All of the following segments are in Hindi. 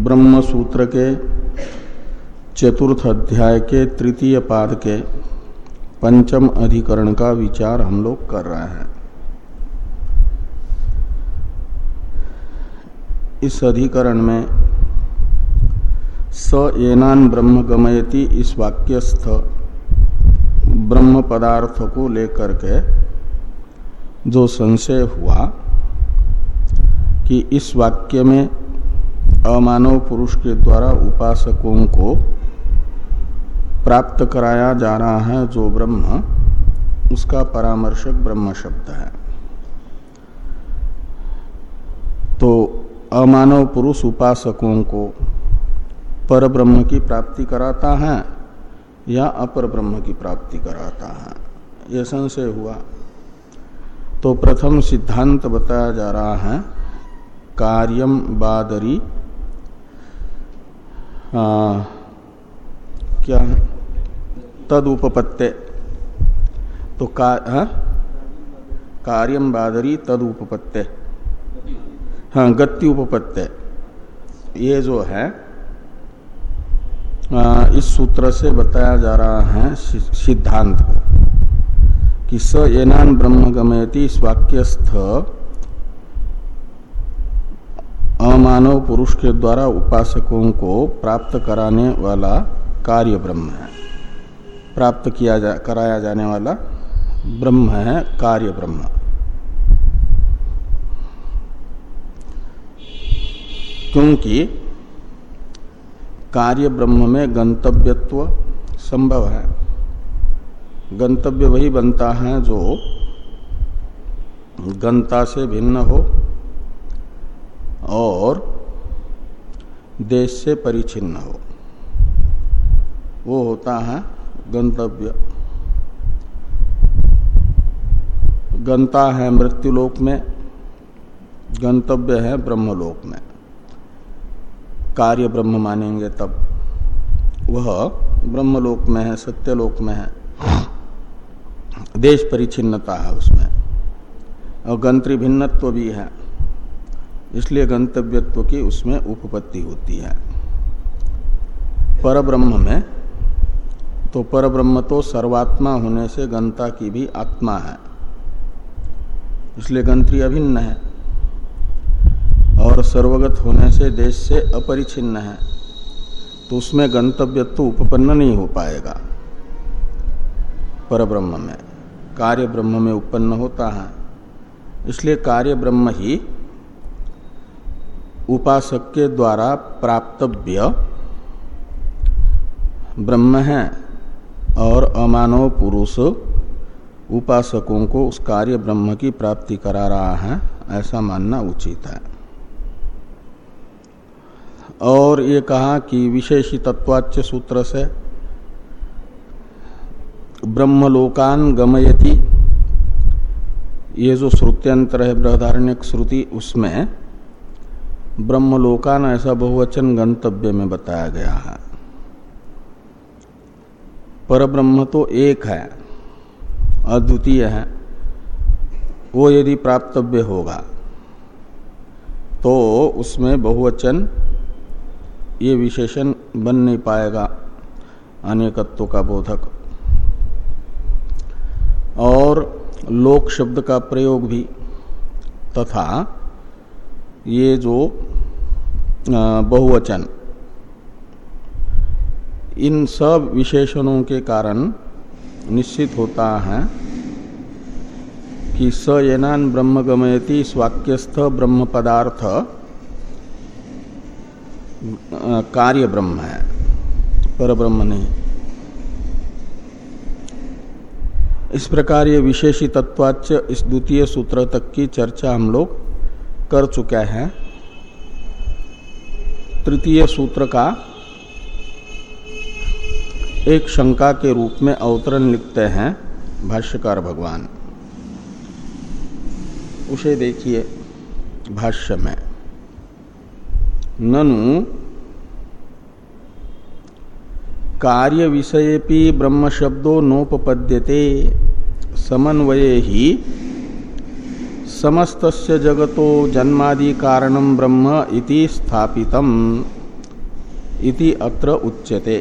ब्रह्म सूत्र के चतुर्थ अध्याय के तृतीय पाद के पंचम अधिकरण का विचार हम लोग कर रहे हैं। इस अधिकरण में स एनान ब्रह्म गमयति इस वाक्यस्थ ब्रह्म पदार्थ को लेकर के जो संशय हुआ कि इस वाक्य में अमानव पुरुष के द्वारा उपासकों को प्राप्त कराया जा रहा है जो ब्रह्म, उसका परामर्शक ब्रह्म शब्द है। तो अमानव पुरुष उपासकों को पर ब्रह्म की प्राप्ति कराता है या अपर ब्रह्म की प्राप्ति कराता है? यह संशय हुआ। तो प्रथम सिद्धांत बताया जा रहा है, कार्यम बादरी आ, क्या? तद उपपत्ते तो का? कार्यम बादरी तद उपपत्ते हाँ गति उपपत्ते ये जो है आ, इस सूत्र से बताया जा रहा है सिद्धांत को कि स एनान ब्रह्म गमयति इस वाक्यस्थ अमानव पुरुष के द्वारा उपासकों को प्राप्त कराने वाला कार्य ब्रह्म है। प्राप्त किया जा, कराया जाने वाला ब्रह्म है, कार्य ब्रह्म। क्योंकि कार्य ब्रह्म में गंतव्यत्व संभव है। गंतव्य वही बनता है जो गंता से भिन्न हो और देश से परिचिन्न हो। वो होता है गंतव्य। गंता है मृत्युलोक में, गंतव्य है ब्रह्मलोक में। कार्य ब्रह्म मानेंगे तब। वह ब्रह्मलोक में है, सत्यलोक में है। देश परिचिन्नता है उसमें। और गंत्री भिन्नत्व भी है। इसलिए गंतव्यत्व की उसमें उपपत्ति होती है। पर ब्रह्म में तो पर ब्रह्म तो सर्वात्मा होने से गंता की भी आत्मा है। इसलिए गंत्री अभिन्न है और सर्वगत होने से देश से अपरिचिन्न है तो उसमें गंतव्यत्व उपपन्न नहीं हो पाएगा। पर ब्रह्म में, कार्य ब्रह्म में उत्पन्न होता है। इसलिए कार्य ब्रह्म ही उपासक के द्वारा प्राप्तव्य। ब्रह्म है और अमानव पुरुष उपासकों को उस कार्य ब्रह्म की प्राप्ति करा रहा है, ऐसा मानना उचित है। और ये कहा कि विशेषी तत्वाच्य सूत्र से, ब्रह्मलोकान गमयति। ये जो श्रुत्यंतर है बृहदारण्य श्रुति, उसमें ब्रह्मलोकान ऐसा बहुवचन गंतव्य में बताया गया है। पर ब्रह्म तो एक है, अद्वितीय है, वो यदि प्राप्तव्य होगा तो उसमें बहुवचन ये विशेषण बन नहीं पाएगा, अनेकत्व का बोधक। और लोक शब्द का प्रयोग भी, तथा ये जो बहुवचन। इन सब विशेषणों के कारण निश्चित होता है कि स येनान ब्रह्म गमयति स्वाक्यस्थ ब्रह्म पदार्थ कार्य ब्रह्म है पर ब्रह्म नहीं। इस प्रकार ये विशेषी तत्वाच इस द्वितीय सूत्र तक की चर्चा हम लोग कर चुके हैं। तृतीय सूत्र का एक शंका के रूप में अवतरण लिखते हैं भाष्यकार भगवान। उसे देखिए भाष्य में। ननु कार्य विषय ब्रह्म शब्दों नोपपद्यते, समन्वय ही समस्त जगतो जन्मादि कारणम ब्रह्म इति स्थापितम इति अत्र उच्यते।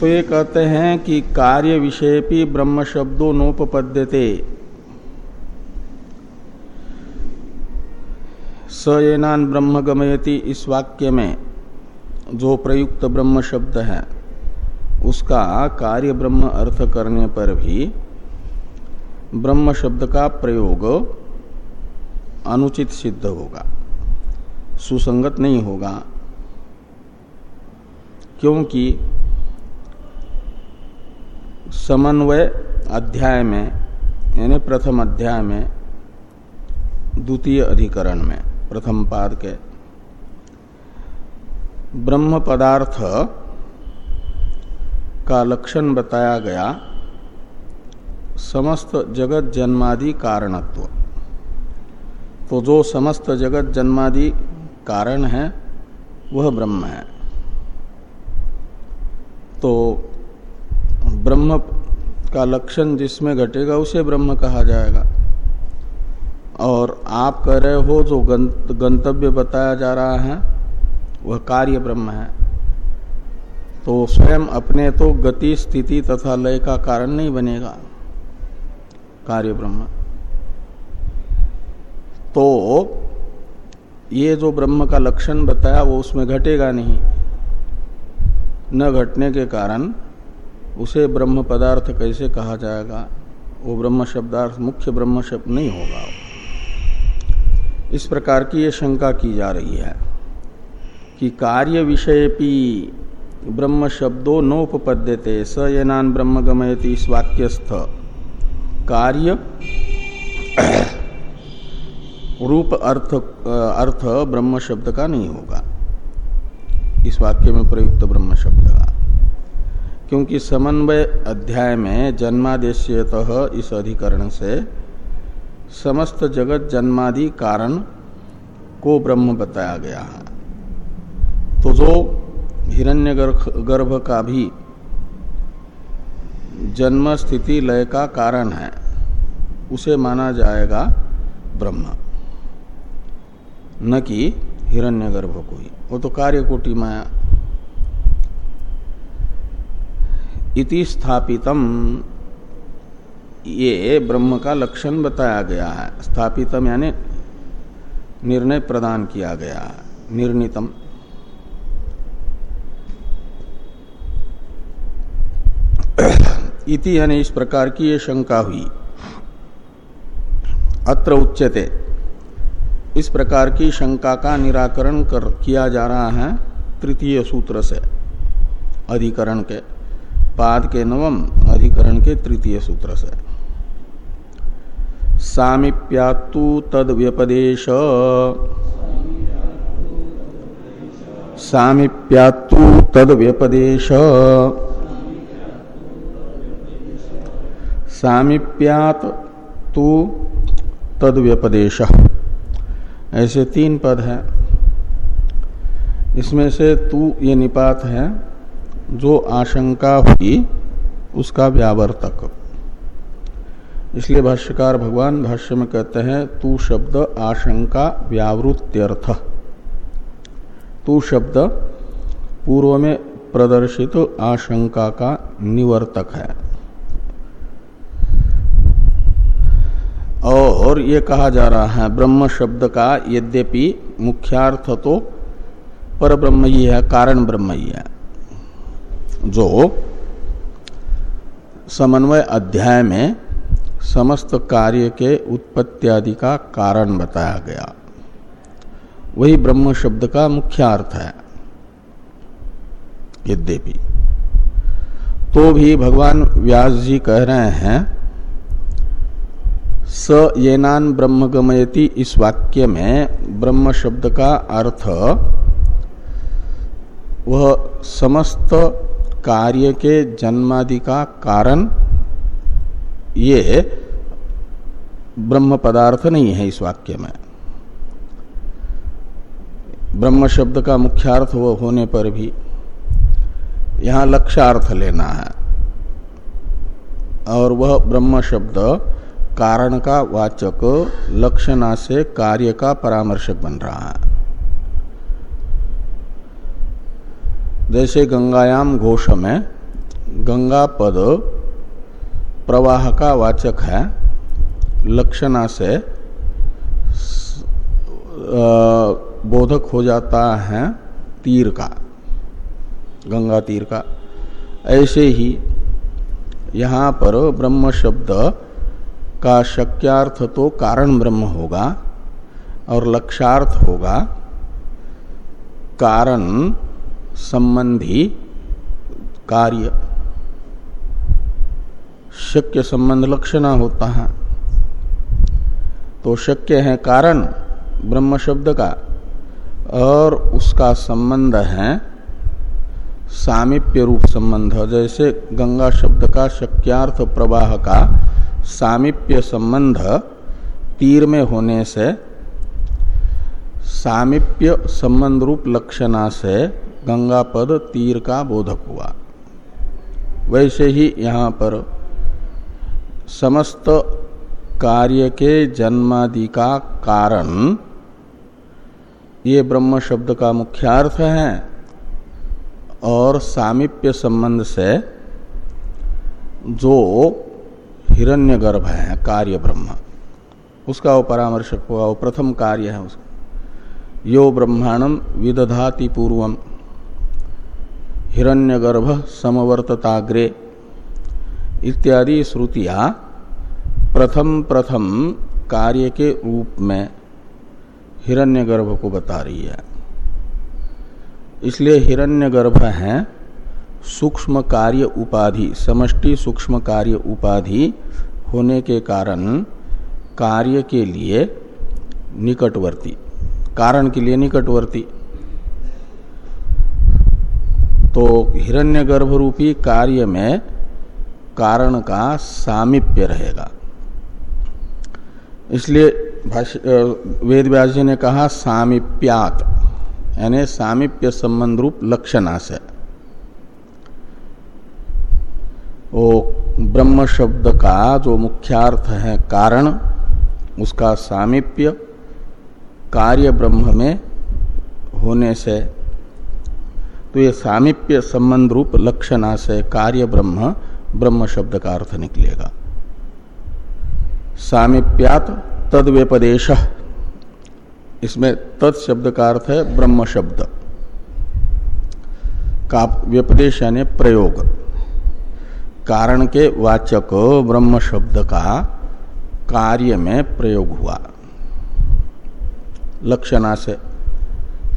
तो ये कहते हैं कि कार्य विषय ब्रह्म शब्दों नोपपद्यते स येनान ब्रह्म गमयति इस वाक्य में, जो प्रयुक्त ब्रह्म शब्द है, उसका कार्य ब्रह्म अर्थ करने पर भी ब्रह्म शब्द का प्रयोग अनुचित सिद्ध होगा। सुसंगत नहीं होगा। क्योंकि समन्वय अध्याय में, यानी प्रथम अध्याय में, द्वितीय अधिकरण में, प्रथम पाद के, ब्रह्म पदार्थ का लक्षण बताया गया समस्त जगत जन्मादि कारणत्व। तो जो समस्त जगत जन्मादि कारण है, वह ब्रह्म है। तो ब्रह्म का लक्षण जिसमें घटेगा, उसे ब्रह्म कहा जाएगा। और आप कह रहे हो, जो गंतव्य बताया जा रहा है, वह कार्य ब्रह्म है। तो स्वयं अपने तो गति, स्थिति तथा लय का कारण नहीं बनेगा। कार्य ब्रह्म तो ये जो ब्रह्म का लक्षण बताया, वो उसमें घटेगा नहीं। न घटने के कारण उसे ब्रह्म पदार्थ कैसे कहा जाएगा? वो ब्रह्म शब्दार्थ, मुख्य ब्रह्म शब्द नहीं होगा। इस प्रकार की ये शंका की जा रही है कि कार्य विषय भी ब्रह्म शब्दों नोपपद्यते, स ये नान ब्रह्म गमयती इस वाक्यस्थ कार्य रूप अर्थ अर्थ ब्रह्म शब्द का नहीं होगा। इस वाक्य में प्रयुक्त ब्रह्म शब्द का। क्योंकि समन्वय अध्याय में जन्मादेशत इस अधिकरण से समस्त जगत जन्मादि कारण को ब्रह्म बताया गया। है तो जो हिरण्य गर्भ का भी जन्म स्थिति लय का कारण है। उसे माना जाएगा ब्रह्म। न कि हिरण्यगर्भ को ही। वो तो कार्य कोटि माया इति स्थापितम। ये ब्रह्म का लक्षण बताया गया है। स्थापितम यानी निर्णय प्रदान किया गया है। निर्णितम। इति यानी इस प्रकार की ये शंका हुई। अत्र उच्यते। इस प्रकार की शंका का निराकरण कर, किया जा रहा है तृतीय सूत्र से। अधिकरण के, पाद के नवम अधिकरण के तृतीय सूत्र से। सामिप्यातु तद व्यपदेश सामिप्यातु तद व्यपदेश सामिप्यात तू तद व्यपदेश ऐसे तीन पद हैं। इसमें से तू ये निपात है, जो आशंका हुई, उसका व्यावर्तक। इसलिए भाष्यकार भगवान भाष्य में कहते हैं, तू शब्द आशंका व्यावृत्यर्थ। तू शब्द पूर्व में प्रदर्शित आशंका का निवर्तक है। और ये कहा जा रहा है, ब्रह्म शब्द का यद्यपि मुख्यार्थ तो पर ब्रह्म ही है, कारण ब्रह्म ही है, जो समन्वय अध्याय में समस्त कार्य के उत्पत्ति आदि का कारण बताया गया। वही ब्रह्म शब्द का मुख्य अर्थ है, यद्यपि। तो भी भगवान व्यास जी कह रहे हैं स येनान ब्रह्म गमयति इस वाक्य में ब्रह्म शब्द का अर्थ वह समस्त कार्य के जन्मादि का कारण ये ब्रह्म पदार्थ नहीं है इस वाक्य में। ब्रह्म शब्द का मुख्यार्थ वो होने पर भी यहाँ लक्ष्यार्थ लेना है। और वह ब्रह्म शब्द कारण का वाचक लक्षणा से कार्य का परामर्शक बन रहा है। जैसे गंगायाम घोष में गंगा पद प्रवाह का वाचक है लक्षणा से बोधक हो जाता है तीर का, गंगा तीर का। ऐसे ही यहाँ पर ब्रह्म शब्द का शक्यार्थ तो कारण ब्रह्म होगा और लक्षार्थ होगा कारण संबंधी कार्य। शक्य संबंध लक्षणा होता है। तो शक्य है कारण, ब्रह्म शब्द का, और उसका संबंध है सामिप्य रूप संबंध, जैसे गंगा शब्द का शक्यार्थ प्रवाह का सामिप्य संबंध तीर में होने से, सामिप्य संबंध रूप लक्षणा से गंगा पद तीर का बोधक हुआ। वैसे ही यहाँ पर समस्त कार्य के जन्मादि का कारण, ये ब्रह्म शब्द का मुख्यार्थ है और सामिप्य संबंध से जो हिरण्यगर्भ है, कार्य ब्रह्म। उसका वो परामर्शक हुआ, वो प्रथम कार्य है उसका। यो ब्रह्मांडम विदधाति पूर्वम हिरण्यगर्भ समवर्तताग्रे। इत्यादि श्रुतियाँ प्रथम प्रथम कार्य के रूप में हिरण्यगर्भ को बता रही है। इसलिए हिरण्यगर्भ है सूक्ष्म कार्य उपाधि, समष्टि सूक्ष्म कार्य उपाधि होने के कारण कार्य के लिए निकटवर्ती। कारण के लिए निकटवर्ती। तो हिरण्यगर्भ रूपी कार्य में कारण का सामिप्य रहेगा। इसलिए वेद व्यास जी ने कहा सामिप्यात, यानी सामिप्य संबंध रूप लक्षणा से वो ब्रह्म शब्द का जो मुख्यार्थ है कारण, उसका सामिप्य कार्य ब्रह्म में होने से तो ये सामिप्य संबंध रूप लक्षणा से कार्य ब्रह्म ब्रह्म शब्द का अर्थ निकलेगा। सामिप्यात तद व्यपदेश इसमें तत् शब्द का अर्थ है ब्रह्म शब्द का व्यपदेश यानी प्रयोग। कारण के वाचक ब्रह्म शब्द का कार्य में प्रयोग हुआ। लक्षणा से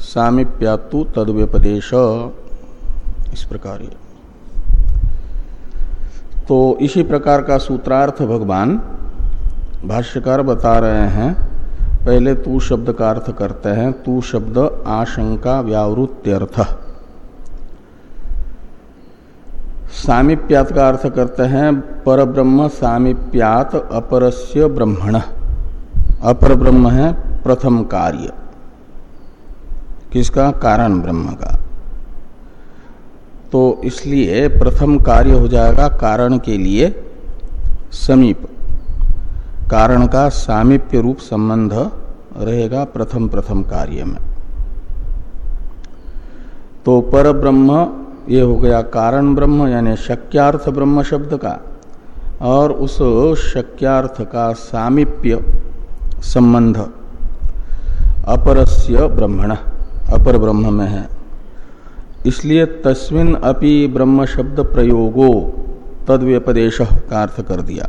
सामिप्यातु तद व्यपदेश इस प्रकार तो इसी प्रकार का सूत्रार्थ भगवान भाष्यकार बता रहे हैं, पहले तू शब्द का अर्थ करते हैं, तू शब्द आशंका व्यावृत्त्यर्थ। सामिप्यात का अर्थ करते हैं पर ब्रह्म सामिप्यात अपरस्य ब्रह्मण। अपर ब्रह्म है प्रथम कार्य। किसका? कारण ब्रह्म का। तो इसलिए प्रथम कार्य हो जाएगा कारण के लिए समीप। कारण का सामिप्य रूप संबंध रहेगा प्रथम प्रथम कार्य में। तो पर ब्रह्म ये हो गया कारण ब्रह्म, यानी शक्यार्थ ब्रह्म शब्द का। और उस शक्यार्थ का सामिप्य संबंध अपरस्य ब्रह्मण, अपर ब्रह्म में है। इसलिए तस्मिन अपि ब्रह्म शब्द प्रयोगो तद व्यपदेश का अर्थ कर दिया।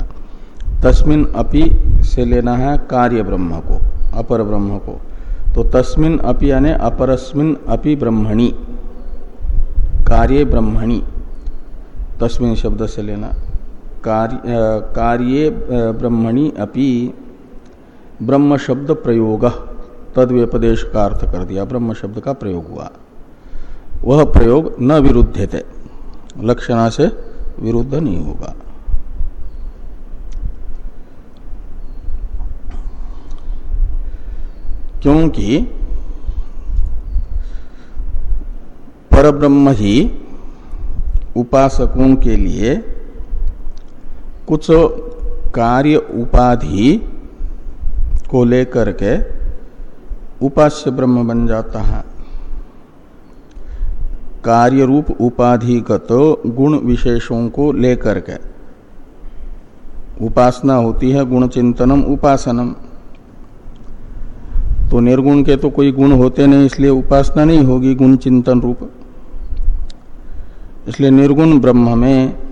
तस्मिन अपि से लेना है कार्य ब्रह्म को, अपर ब्रह्म को। तो तस्मिन अपि यानी अपरस्मिन अपि ब्रह्मणि। कार्य ब्रह्मणि। तस्मिन शब्द से लेना। कार्य कार्य ब्रह्मणि अपि ब्रह्म शब्द प्रयोग। तद व्यपदेश का अर्थ कर दिया। ब्रह्म शब्द का प्रयोग हुआ। वह प्रयोग न विरुद्ध थे लक्षणा से विरुद्ध नहीं होगा। क्योंकि परब्रह्म ही उपासकों के लिए कुछ कार्य उपाधि को लेकर के उपास्य ब्रह्म बन जाता है। कार्य रूप उपाधिगत गुण विशेषों को लेकर के। उपासना होती है गुण चिंतनम उपासनम। तो निर्गुण के तो कोई गुण होते नहीं, इसलिए उपासना नहीं होगी गुण चिंतन रूप। इसलिए निर्गुण ब्रह्म में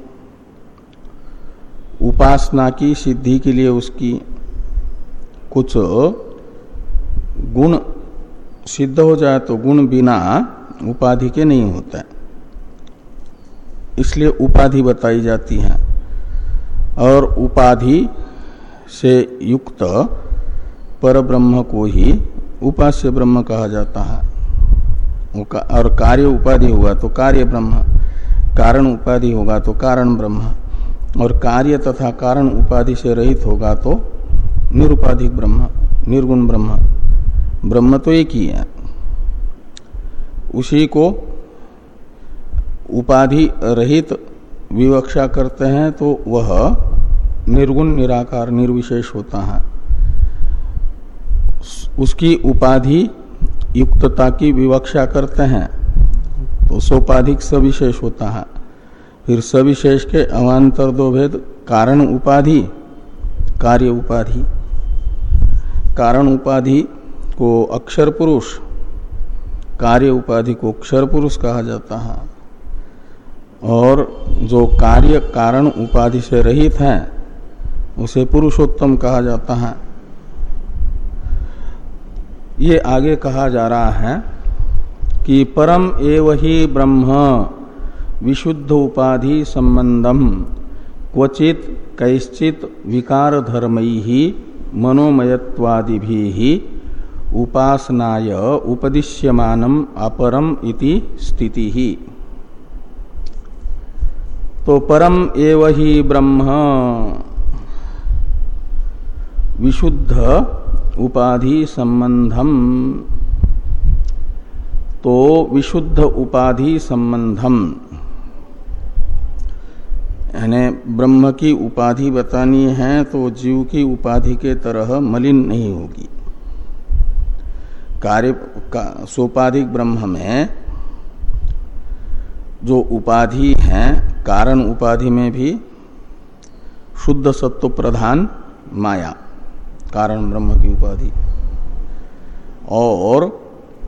उपासना की, सिद्धि के लिए उसकी कुछ गुण सिद्ध हो जाए तो गुण बिना उपाधि के नहीं होता इसलिए उपाधि बताई जाती है और उपाधि से युक्त पर ब्रह्म को ही उपास्य ब्रह्म कहा जाता है। और कार्य उपाधि हुआ तो कार्य ब्रह्म। कारण उपाधि होगा तो कारण ब्रह्म, और कार्य तथा कारण उपाधि से रहित होगा तो निरुपाधिक ब्रह्म, निर्गुण ब्रह्म। ब्रह्म तो एक ही है। उसी को उपाधि रहित विवक्षा करते हैं तो वह निर्गुण, निराकार, निर्विशेष होता है। उसकी उपाधि युक्तता की विवक्षा करते हैं। सोपाधिक सविशेष होता है। फिर सविशेष के अवान्तर दो भेद, कारण उपाधि, कार्य उपाधि। कारण उपाधि को अक्षर पुरुष, कार्य उपाधि को अक्षर पुरुष कहा जाता है। और जो कार्य कारण उपाधि से रहित है, उसे पुरुषोत्तम कहा जाता है। ये आगे कहा जा रहा है कि परम एव ही ब्रह्म, विशुद्ध उपाधि संबंधम, क्वचित कैश्चित विकार धर्मई ही मनोमयत्वादि भी उपासनाय उपदिश्यमानम अपरम इति स्थिति। ही तो परम एव ही ब्रह्म, विशुद्ध उपाधि संबंधम। तो विशुद्ध उपाधि संबंधम। यानी ब्रह्म की उपाधि बतानी है तो जीव की उपाधि के तरह मलिन नहीं होगी। कार्य, का, सोपाधिक ब्रह्म में जो उपाधि है, कारण उपाधि में भी शुद्ध सत्व प्रधान माया, कारण ब्रह्म की उपाधि। और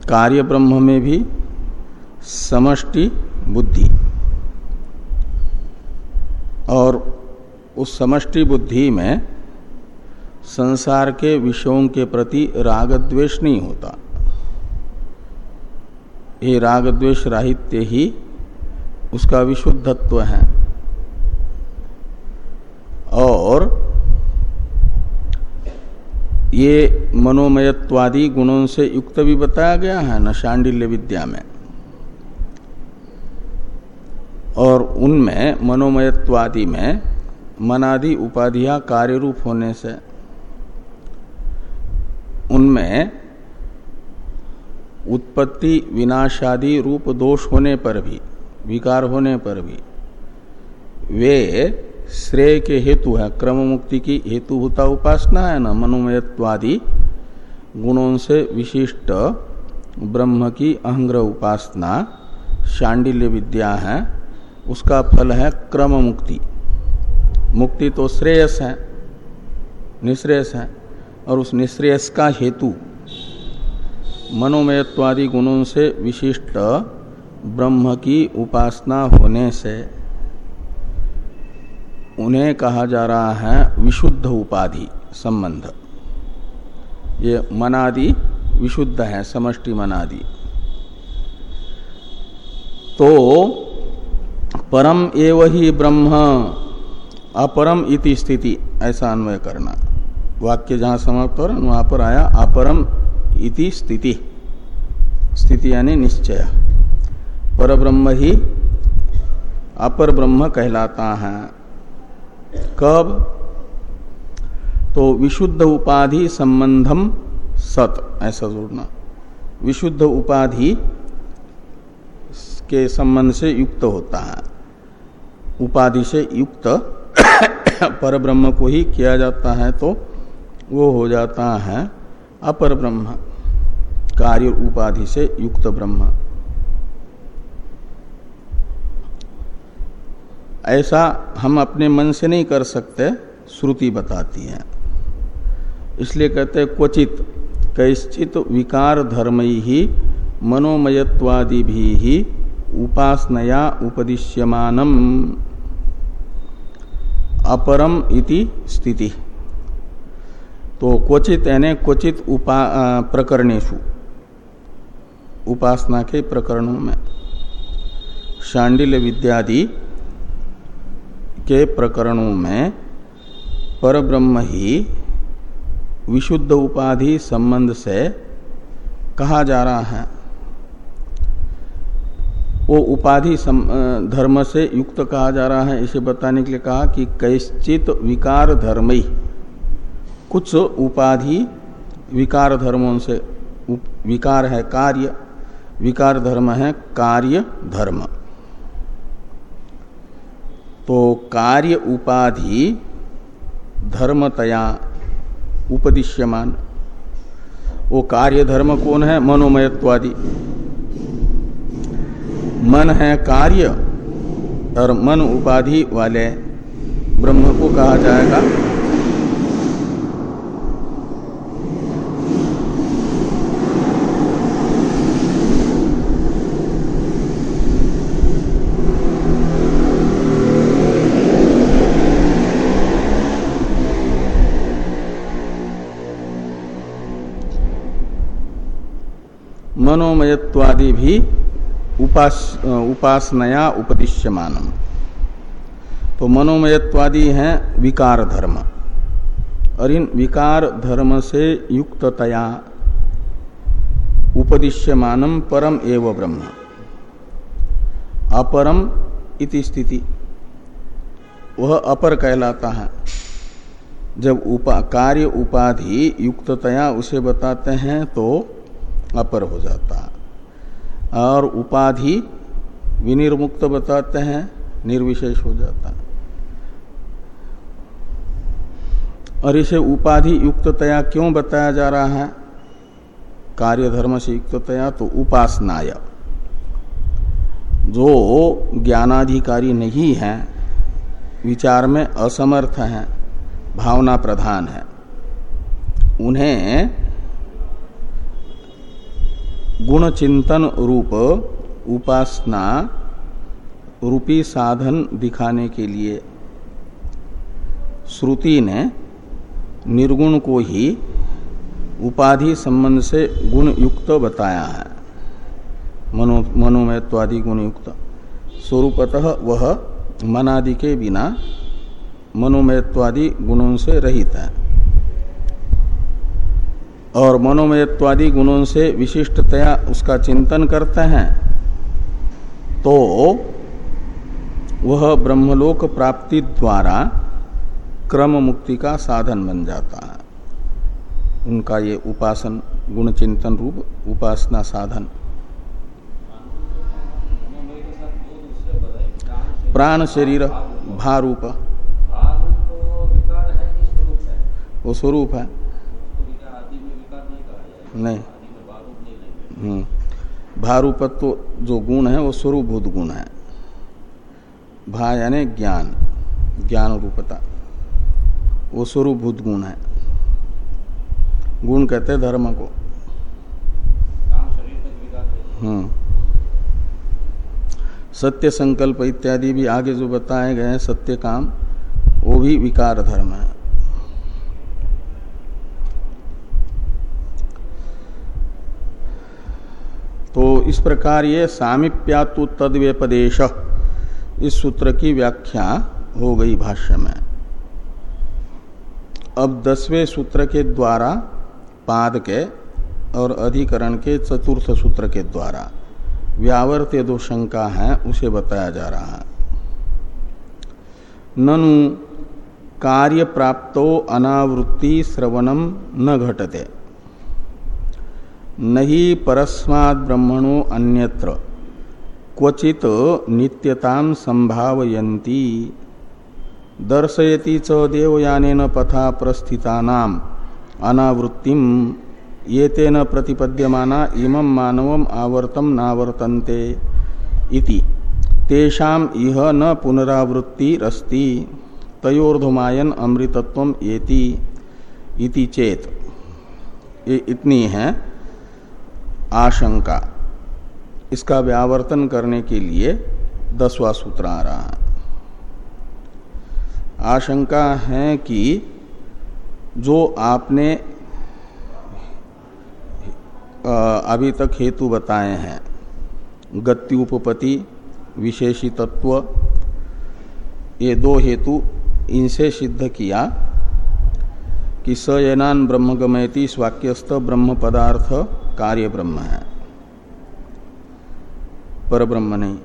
कार्य ब्रह्म में भी समष्टि बुद्धि। और उस समष्टि बुद्धि में संसार के विषयों के प्रति राग द्वेष नहीं होता। ये राग द्वेष राहित्य ही उसका विशुद्धत्व है। और ये मनोमयत्वादी गुणों से युक्त भी बताया गया है न शांडिल्य विद्या में। और उनमें मनोमयत्वादि में मनादि उपाधियाँ कार्य रूप होने से उनमें उत्पत्ति, विनाशादि रूप दोष होने पर भी, विकार होने पर भी वे श्रेय के हेतु है क्रम मुक्ति की हेतु होता उपासना है ना, मनोमयत्वादि गुणों से विशिष्ट ब्रह्म की अहंग्रह उपासना, शांडिल्य विद्या है, उसका फल है क्रम मुक्ति मुक्ति तो श्रेयस है, निश्रेयस है, और उस निश्रेयस का हेतु मनोमयत्वादि गुणों से विशिष्ट ब्रह्म की उपासना होने से उन्हें कहा जा रहा है विशुद्ध उपाधि, संबंध। ये मनादि विशुद्ध है, समष्टि मनादि। तो परम एव ही ब्रह्म, अपरम इति स्थिति, ऐसा अन्वय करना। वाक्य जहाँ समाप्त हो रहा वहाँ पर आया, अपरम इति स्थिति। स्थिति यानी निश्चय। पर ब्रह्म ही अपर ब्रह्म कहलाता है। कब? तो विशुद्ध उपाधि संबंधम सत, ऐसा जोड़ना। विशुद्ध उपाधि के संबंध से युक्त होता है। उपाधि से युक्त पर ब्रह्म को ही किया जाता है तो वो हो जाता है अपर ब्रह्म कार्य उपाधि से युक्त ब्रह्म। ऐसा हम अपने मन से नहीं कर सकते, श्रुति बताती है। इसलिए कहते हैं, क्वचित, कैश्चित विकार धर्म ही मनोमयत्वादि भी ही उपासनया उपदिश्यमानम। अपरम इति स्थिति। तो क्वचित यानी क्वचित उपा प्रकरणेशु उपासना के प्रकरणों में, शांडिल्य विद्यादि के प्रकरणों में परब्रह्म ही विशुद्ध उपाधि संबंध से कहा जा रहा है। वो उपाधि धर्म से युक्त कहा जा रहा है। इसे बताने के लिए कहा कि कैश्चित विकार धर्मई कुछ उपाधि विकार धर्मों से विकार है कार्य, विकार धर्म है कार्य धर्म। तो कार्य उपाधि धर्मतया उपदिश्यमान। वो कार्य धर्म कौन है? मनोमयत्वादि। मन है कार्य और मन उपाधि वाले ब्रह्म को कहा जाएगा मनोमयत्वादि भी उपास उपासनया उपदिश्यमानम। तो मनोमयत्वादि हैं विकार धर्म और इन विकार धर्म से युक्ततया उपदिश्यमानम परम एव ब्रह्म। अपरम इति स्थिति। वह अपर कहलाता है। जब उपा, कार्य उपाधि युक्ततया उसे बताते हैं तो अपर हो जाता और उपाधि विनिर्मुक्त बताते हैं, निर्विशेष हो जाता और इसे उपाधि युक्ततया क्यों बताया जा रहा है? कार्य धर्म से युक्ततया तो उपासनाय। जो ज्ञानाधिकारी नहीं है, विचार में असमर्थ है, भावना प्रधान है। उन्हें गुण चिंतन रूप, उपासना रूपी साधन दिखाने के लिए श्रुति ने निर्गुण को ही उपाधि संबंध से गुण युक्त बताया है। मनो, मनोमयत्वादि गुण युक्त स्वरूपतः वह मनादि के बिना मनोमयत्वादि गुणों से रहित है। और मनोमयत्वादि गुणों से विशिष्टतया उसका चिंतन करते हैं तो वह ब्रह्मलोक प्राप्ति द्वारा क्रम मुक्ति का साधन बन जाता है। उनका ये उपासन गुण चिंतन रूप, उपासना साधन। प्राण शरीर, भारूप। वो स्वरूप है। नहीं। हम्म। भारूपत्व जो गुण है, वो स्वरूभूत गुण है। भा यानी ज्ञान ज्ञान रूपता। वो स्वरूभूत गुण है। गुण कहते हैं धर्म को। हम्म। सत्य संकल्प इत्यादि भी आगे जो बताए गए हैं, सत्य काम, वो भी विकार धर्म है तो इस प्रकार ये सामिप्यातु तद व्यपदेश इस सूत्र की व्याख्या हो गई भाष्य में। अब दसवें सूत्र के द्वारा, पाद के और अधिकरण के चतुर्थ सूत्र के द्वारा व्यावर्त दो शंका है, उसे बताया जा रहा है। ननु कार्य प्राप्तो अनावृत्ति श्रवणम न घटते। नहीं परस्माद ब्रह्मणो अन्यत्र, क्वचित नित्यताम संभावयन्ति दर्शयति च देवयानेन पथा प्रस्थितानाम अनावृत्तिम ये तेन प्रतिपद्यमाना इमं मानवम आवर्तम नावर्तन्ते इति। तेषाम यह न पुनरावृत्ति रस्ती तयोर्धमायन अमृतत्व येति इति चेत। ये इतनी है आशंका। इसका व्यावर्तन करने के लिए दसवा सूत्र आ रहा है। आशंका है कि जो आपने अभी तक हेतु बताए हैं गत्युपपति विशेषी तत्व ये दो हेतु इनसे सिद्ध किया कि सयनान ब्रह्म गमयती स्वाक्यस्थ ब्रह्म पदार्थ कार्य ब्रह्म है। पर ब्रह्म नहीं।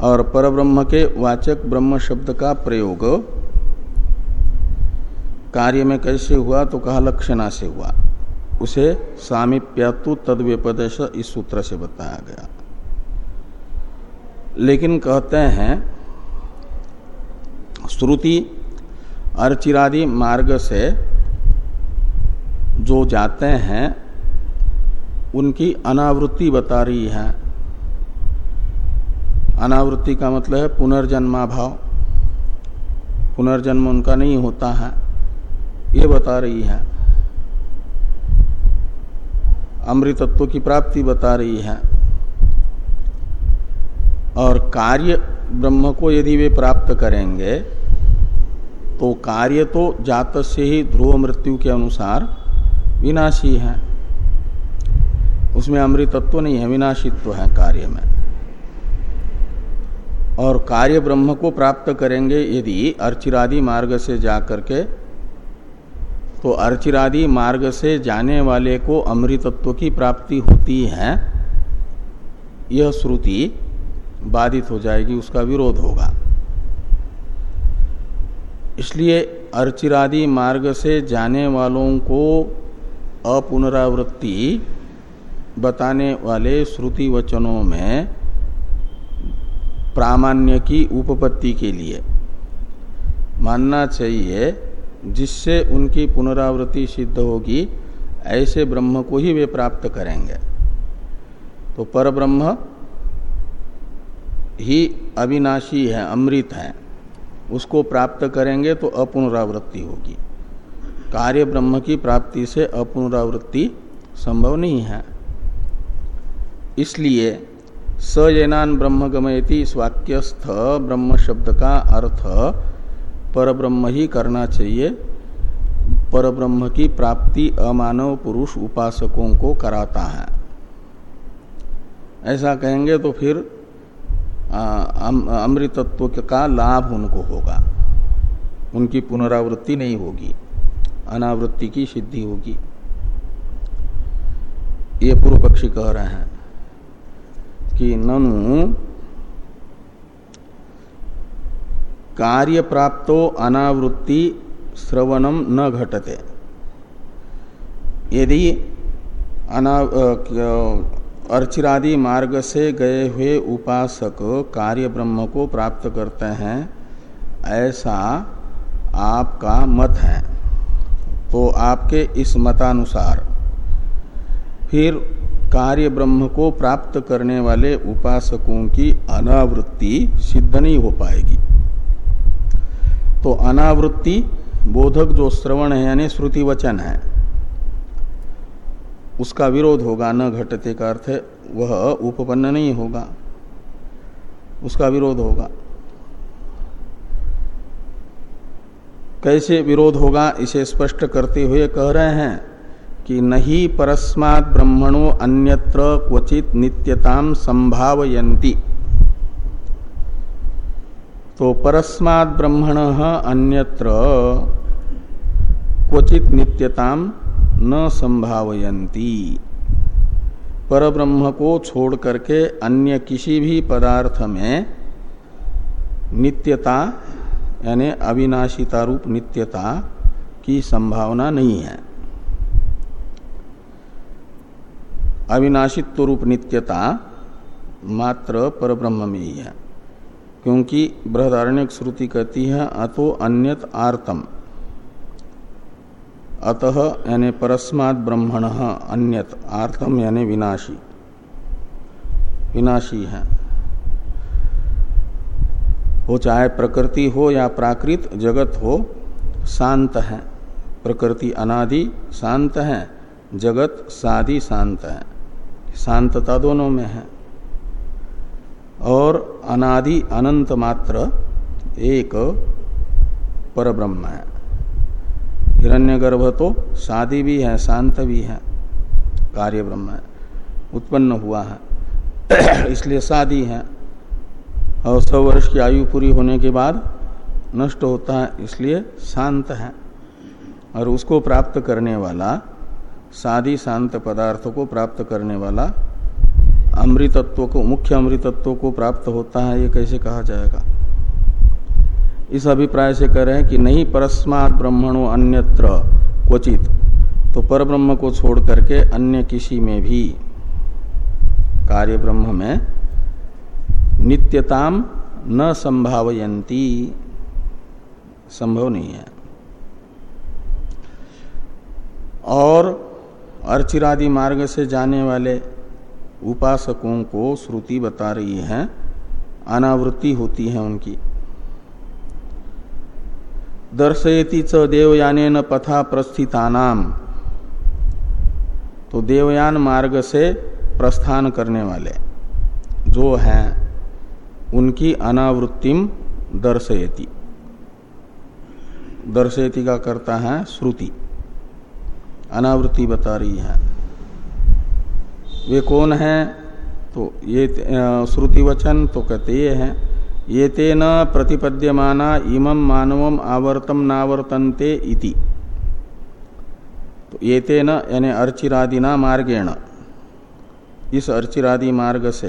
और पर ब्रह्म के वाचक ब्रह्म शब्द का प्रयोग, कार्य में कैसे हुआ तो कहा लक्षणा से हुआ। उसे सामिप्यातु तद इस सूत्र से बताया गया। लेकिन कहते हैं, श्रुति अर्चिरादि मार्ग से जो जाते हैं उनकी अनावृत्ति बता रही है। अनावृत्ति का मतलब है पुनर्जन्मा भाव पुनर्जन्म उनका नहीं होता है, ये बता रही है। अमृतत्व की प्राप्ति बता रही है। और कार्य ब्रह्म को यदि वे प्राप्त करेंगे तो कार्य तो जात से ही ध्रुव मृत्यु के अनुसार विनाशी है। उसमें अमृतत्व नहीं है, विनाशित्व है कार्य में। और कार्य ब्रह्म को प्राप्त करेंगे यदि अर्चिरादि मार्ग से जा करके तो अर्चिरादि मार्ग से जाने वाले को अमृतत्व की प्राप्ति होती है, यह श्रुति बाधित हो जाएगी, उसका विरोध होगा। इसलिए अर्चिरादि मार्ग से जाने वालों को अपुनरावृत्ति बताने वाले श्रुति वचनों में प्रामाण्य की उपपत्ति के लिए मानना चाहिए, जिससे उनकी पुनरावृत्ति सिद्ध होगी, ऐसे ब्रह्म को ही वे प्राप्त करेंगे। तो पर ब्रह्म ही अविनाशी है, अमृत है। उसको प्राप्त करेंगे तो अपुनरावृत्ति होगी। कार्य ब्रह्म की प्राप्ति से अपुनरावृत्ति संभव नहीं है। इसलिए सजैनान ब्रह्म गमयति स्वाक्यस्थ ब्रह्म शब्द का अर्थ पर ब्रह्म ही करना चाहिए। पर ब्रह्म की प्राप्ति अमानव पुरुष उपासकों को कराता है। ऐसा कहेंगे तो फिर अमृतत्व का लाभ उनको होगा। उनकी पुनरावृत्ति नहीं होगी। अनावृत्ति की सिद्धि होगी। ये पूर्व पक्षी कह रहे हैं। कि ननु कार्य प्राप्तो अनावृत्ति श्रवणम न घटते। यदि अना अर्चिरादि मार्ग से गए हुए उपासक कार्य ब्रह्म को प्राप्त करते हैं, ऐसा आपका मत है। तो आपके इस मतानुसार फिर कार्य ब्रह्म को प्राप्त करने वाले उपासकों की अनावृत्ति सिद्ध नहीं हो पाएगी। तो अनावृत्ति बोधक जो श्रवण है, यानी श्रुति वचन है, उसका विरोध होगा, न घटते का अर्थ वह उपपन्न नहीं होगा, उसका विरोध होगा। कैसे विरोध होगा, इसे स्पष्ट करते हुए कह रहे हैं कि नहीं परस्मात् ब्रह्मणो अन्यत्र क्वचित नित्यताम संभावयंती तो परस्मात् ब्रह्मण अन्यत्र क्वचित नित्यताम न पर ब्रह्म को छोड़ करके अन्य किसी भी पदार्थ में नित्यता, यानी अविनाशिता रूप नित्यता की संभावना नहीं है। अविनाशित्व रूप नित्यता मात्र पर ब्रह्म में ही है क्योंकि बृहदारण्य श्रुति कहती है, अतो अन्यत आर्तम। अतः यानी परस्मात् ब्रह्मण, अन्यत, आर्तम यानी विनाशी। विनाशी है। वो चाहे प्रकृति हो या प्राकृत जगत हो, शांत है। प्रकृति अनादि शांत है, जगत सादि शांत है। शांतता दोनों में है। और अनादि अनंत मात्र एक पर ब्रह्म है। हिरण्यगर्भ तो शादी भी है, शांत भी है कार्य ब्रह्म है, उत्पन्न हुआ है। इसलिए शादी है। और सौ वर्ष की आयु पूरी होने के बाद नष्ट होता है, इसलिए शांत है। और उसको प्राप्त करने वाला सादी शांत पदार्थ को प्राप्त करने वाला अमृतत्व को, मुख्य अमृतत्व को प्राप्त होता है, ये कैसे कहा जाएगा? इस अभिप्राय से कह रहे हैं कि नहीं, परस्मात ब्रह्मणो अन्यत्र, क्वचित। तो पर ब्रह्म को छोड़ करके अन्य किसी में भी, कार्य ब्रह्म में, नित्यताम न संभावयंती संभव नहीं है। और अर्चिरादि मार्ग से जाने वाले उपासकों को श्रुति बता रही है। अनावृत्ति होती है उनकी। दर्शयति च देवयान पथा प्रस्थितानाम तो देवयान मार्ग से प्रस्थान करने वाले जो हैं, उनकी अनावृत्तिम दर्शयति। दर्शयति का करता है श्रुति। अनावृत्ति बता रही है। वे कौन है? तो ये श्रुति वचन तो कहते ये हैं, ये तेन प्रतिपद्यमाना इमं मानवम आवर्तम नावर्तनते इति। तो ये तेन यानी अर्चिरादिना मार्गेण। इस अर्चिरादि मार्ग से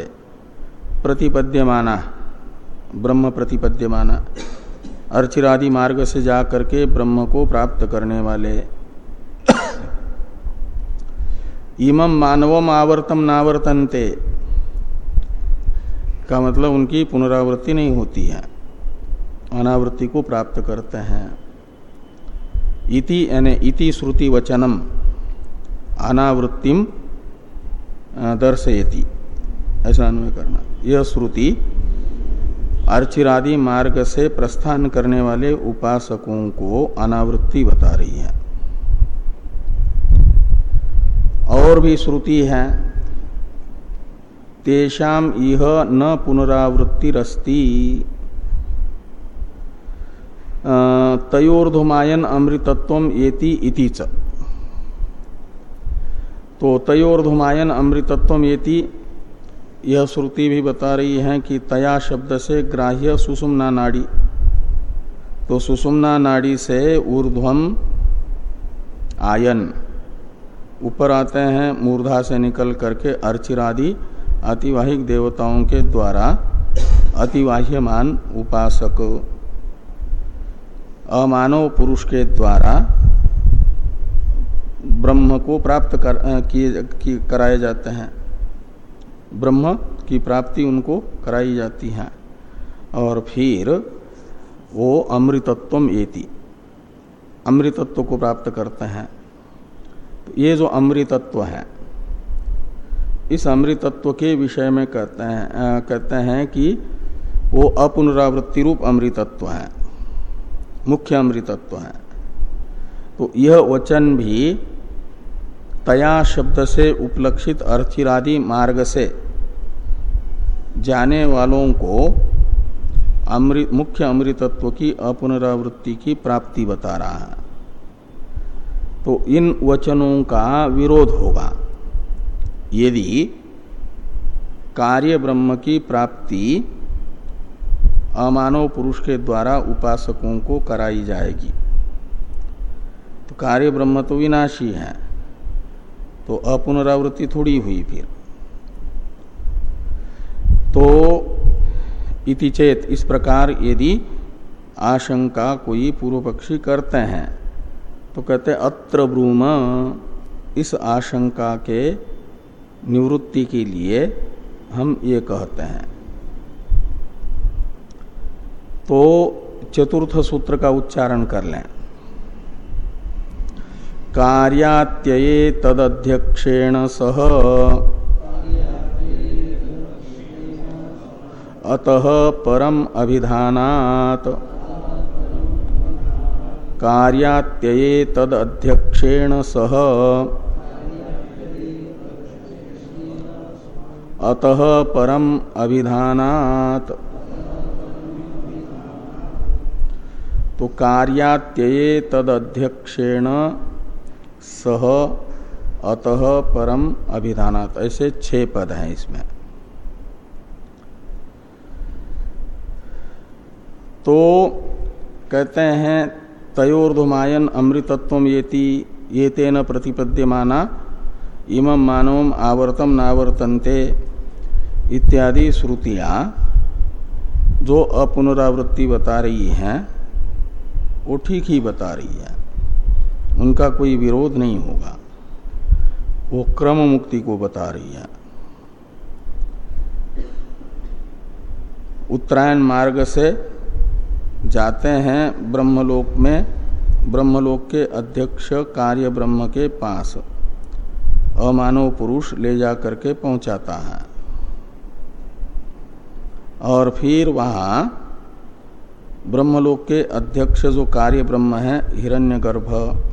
प्रतिपद्यमाना, ब्रह्म प्रतिपद्यमाना, अर्चिरादि मार्ग से जा करके ब्रह्म को प्राप्त करने वाले इमम मानवम आवर्तम नावर्तनते। का मतलब उनकी पुनरावृत्ति नहीं होती है। अनावृत्ति को प्राप्त करते हैं। इति यानी इति श्रुति वचनम अनावृत्तिम दर्शयति। ऐसा अन्वय करना। यह श्रुति अर्चिरादि मार्ग से प्रस्थान करने वाले उपासकों को अनावृत्ति बता रही है। और भी श्रुति है। तेषाम यह न पुनरावृत्तिरस्ति। तयोर्धुमायन अमृतत्व येति इति च। तो तयोर्धुमायन अमृतत्व येति यह श्रुति भी बता रही है कि तया शब्द से ग्राह्य सुषुम्ना नाड़ी। तो सुषुम्ना नाड़ी से ऊर्ध्वम आयन। ऊपर आते हैं मूर्धा से निकल करके अर्चिरादि अतिवाहिक देवताओं के द्वारा अतिवाह्यमान उपासक अमानव पुरुष के द्वारा ब्रह्म को प्राप्त कर, किए कराए जाते हैं। ब्रह्म की प्राप्ति उनको कराई जाती है। और फिर वो अमृतत्व एति अमृतत्व को प्राप्त करते हैं। ये जो अमृतत्व है, इस अमृतत्व के विषय में कहते हैं कहते हैं कि वो अपुनरावृत्ति रूप अमृतत्व है, मुख्य अमृतत्व है। तो यह वचन भी तया शब्द से उपलक्षित अर्थिरादि मार्ग से जाने वालों को अमृत मुख्य अमृतत्व की अपुनरावृत्ति की प्राप्ति बता रहा है। तो इन वचनों का विरोध होगा। यदि कार्य ब्रह्म की प्राप्ति अमानव पुरुष के द्वारा उपासकों को कराई जाएगी तो कार्य ब्रह्म तो विनाशी है तो अपुनरावृत्ति थोड़ी हुई फिर। तो इति चेत इस प्रकार यदि आशंका कोई पूर्व पक्षी करते हैं तो कहते अत्र ब्रूम, इस आशंका के निवृत्ति के लिए हम ये कहते हैं। तो चतुर्थ सूत्र का उच्चारण कर लें। कार्यात्यये तदध्यक्षेण सह। अतः परम अभिधानात। कार्यात्यये तद अध्यक्षेण सह। अतः परम अभिधानात। तो कार्यात्यये तद अध्यक्षेण सह, अतः परम अभिधानात। ऐसे छह पद हैं इसमें। तो कहते हैं तयोर्धुमायन अमृतत्व येति ये तेन प्रतिपद्यमाना, इमं मानव आवर्तम नावर्तनते इत्यादि श्रुतियाँ जो अपुनरावृत्ति बता रही हैं, वो ठीक ही बता रही है। उनका कोई विरोध नहीं होगा। वो क्रम मुक्ति को बता रही है। उत्तरायण मार्ग से जाते हैं ब्रह्मलोक में, ब्रह्मलोक के अध्यक्ष कार्य ब्रह्म के पास। अमानव पुरुष ले जा करके पहुंचाता है। और फिर वहाँ ब्रह्मलोक के अध्यक्ष जो कार्य ब्रह्म है, हिरण्यगर्भ,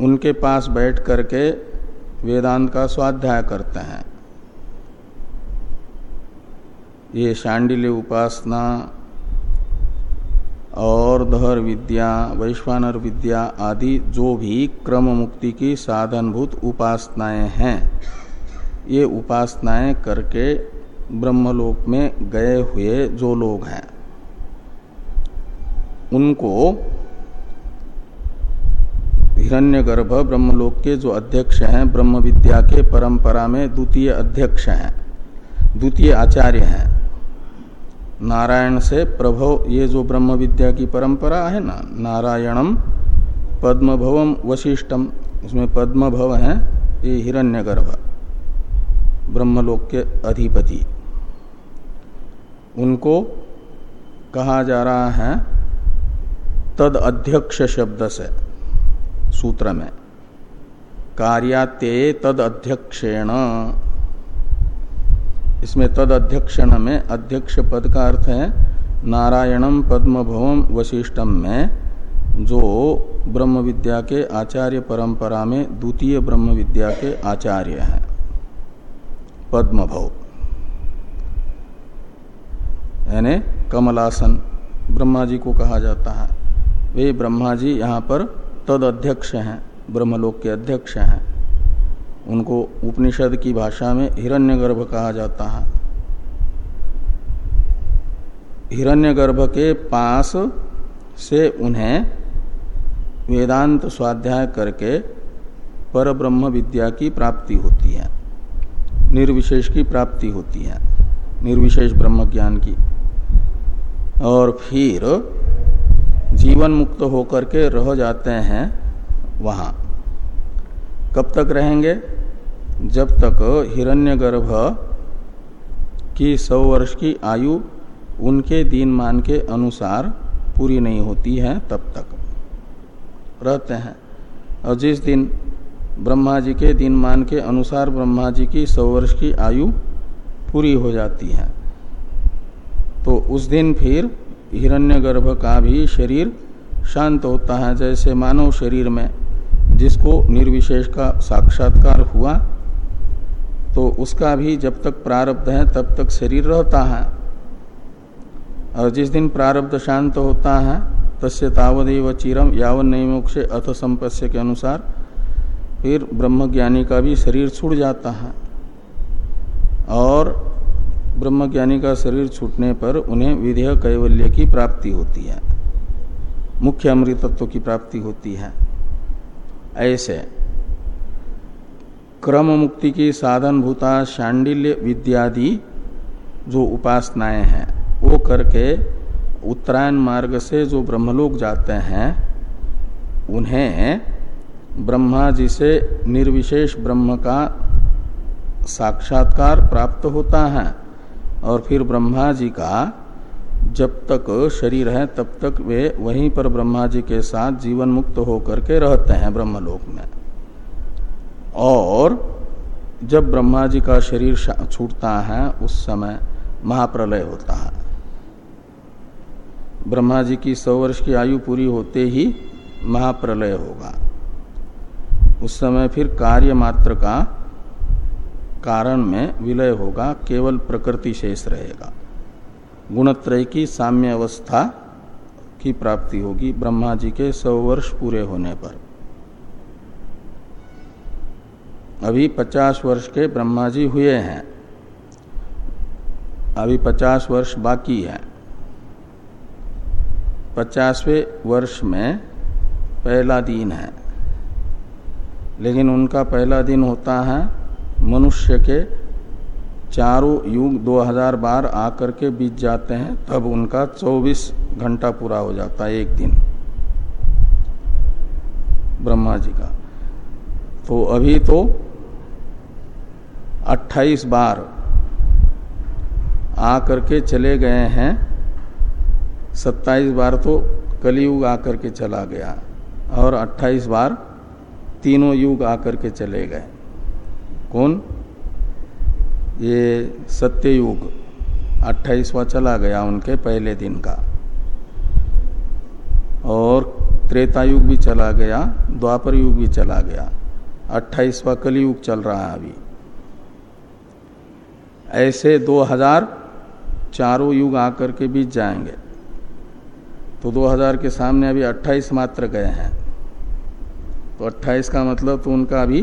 उनके पास बैठ करके वेदांत का स्वाध्याय करते हैं। ये शांडिल्य उपासना और दहर विद्या, वैश्वानर विद्या आदि जो भी क्रम मुक्ति की साधनभूत उपासनाएँ हैं, ये उपासनाएँ करके ब्रह्मलोक में गए हुए जो लोग हैं, उनको हिरण्यगर्भ ब्रह्मलोक के जो अध्यक्ष हैं ब्रह्म विद्या के परंपरा में द्वितीय अध्यक्ष हैं, द्वितीय आचार्य हैं। नारायण से, प्रभव, ये जो ब्रह्म विद्या की परंपरा है ना, नारायणम पद्म भवम वशिष्ठम, इसमें पद्म भव है, ये हिरण्य हिरण्यगर्भ, ब्रह्मलोक के अधिपति। उनको कहा जा रहा है तद अध्यक्ष शब्द से, सूत्र में। कार्यात्ये तद अध्यक्षेण इसमें तद अध्यक्षण में अध्यक्ष पद का अर्थ है नारायणम पद्म भवम वशिष्ठम में, जो ब्रह्म विद्या के आचार्य परंपरा में द्वितीय ब्रह्म विद्या के आचार्य हैं। पद्म भव यानी कमलासन ब्रह्मा जी को कहा जाता है। वे ब्रह्मा जी यहाँ पर तद अध्यक्ष हैं, ब्रह्मलोक के अध्यक्ष हैं। उनको उपनिषद की भाषा में हिरण्यगर्भ कहा जाता है। हिरण्यगर्भ के पास से उन्हें वेदांत स्वाध्याय करके पर ब्रह्म विद्या की प्राप्ति होती है। निर्विशेष की प्राप्ति होती है। निर्विशेष ब्रह्म ज्ञान की। और फिर जीवन मुक्त होकर के रह जाते हैं वहाँ। कब तक रहेंगे? जब तक हिरण्यगर्भ की सौ वर्ष की आयु उनके दीन मान के अनुसार पूरी नहीं होती है, तब तक। रहते हैं। और जिस दिन ब्रह्मा जी के दिन मान के अनुसार ब्रह्मा जी की सौ वर्ष की आयु पूरी हो जाती है तो उस दिन फिर हिरण्यगर्भ का भी शरीर शांत होता है, जैसे मानव शरीर में जिसको निर्विशेष का साक्षात्कार हुआ तो उसका भी जब तक प्रारब्ध है, तब तक शरीर रहता है। और जिस दिन प्रारब्ध शांत होता है, तस्य तावदेव चिरम यावन नहीं मोक्ष अथ संपस्य के अनुसार, फिर ब्रह्मज्ञानी का भी शरीर छूट जाता है। और ब्रह्मज्ञानी का शरीर छूटने पर उन्हें विधेय कैवल्य की प्राप्ति होती है। मुख्य अमृतत्व की प्राप्ति होती है। ऐसे क्रम मुक्ति की साधन भूता शांडिल्य विद्यादि जो उपासनाएँ हैं, वो करके उत्तरायण मार्ग से जो ब्रह्मलोक जाते हैं, उन्हें ब्रह्मा जी से निर्विशेष ब्रह्म का साक्षात्कार प्राप्त होता है। और फिर ब्रह्मा जी का जब तक शरीर है, तब तक वे वहीं पर ब्रह्मा जी के साथ जीवन मुक्त होकर के रहते हैं ब्रह्मलोक में। और जब ब्रह्मा जी का शरीर छूटता है, उस समय महाप्रलय होता है। ब्रह्मा जी की सौ वर्ष की आयु पूरी होते ही महाप्रलय होगा। उस समय फिर कार्य मात्र का कारण में विलय होगा, केवल प्रकृति शेष रहेगा। गुणत्रय की साम्य अवस्था की प्राप्ति होगी ब्रह्मा जी के सौ वर्ष पूरे होने पर। अभी पचास वर्ष के ब्रह्मा जी हुए हैं। अभी पचास वर्ष बाकी है। पचासवें वर्ष में पहला दिन है। लेकिन उनका पहला दिन होता है मनुष्य के चारों युग 2000 बार आकर के बीत जाते हैं, तब उनका 24 घंटा पूरा हो जाता है एक दिन। ब्रह्मा जी का। तो अभी तो 28 बार आकर के चले गए हैं। 27 बार तो कलयुग आकर के चला गया और 28 बार तीनों युग आकर के चले गए। कौन? ये सत्य युग अट्ठाईसवा चला गया उनके पहले दिन का। और त्रेता युग भी चला गया, द्वापर युग भी चला गया। अट्ठाईसवा कलयुग चल रहा है अभी। ऐसे दो हज़ार चारों युग आकर के बीच जाएँगे। तो 2000 के सामने अभी 28 मात्र गए हैं। तो 28 का मतलब तो उनका अभी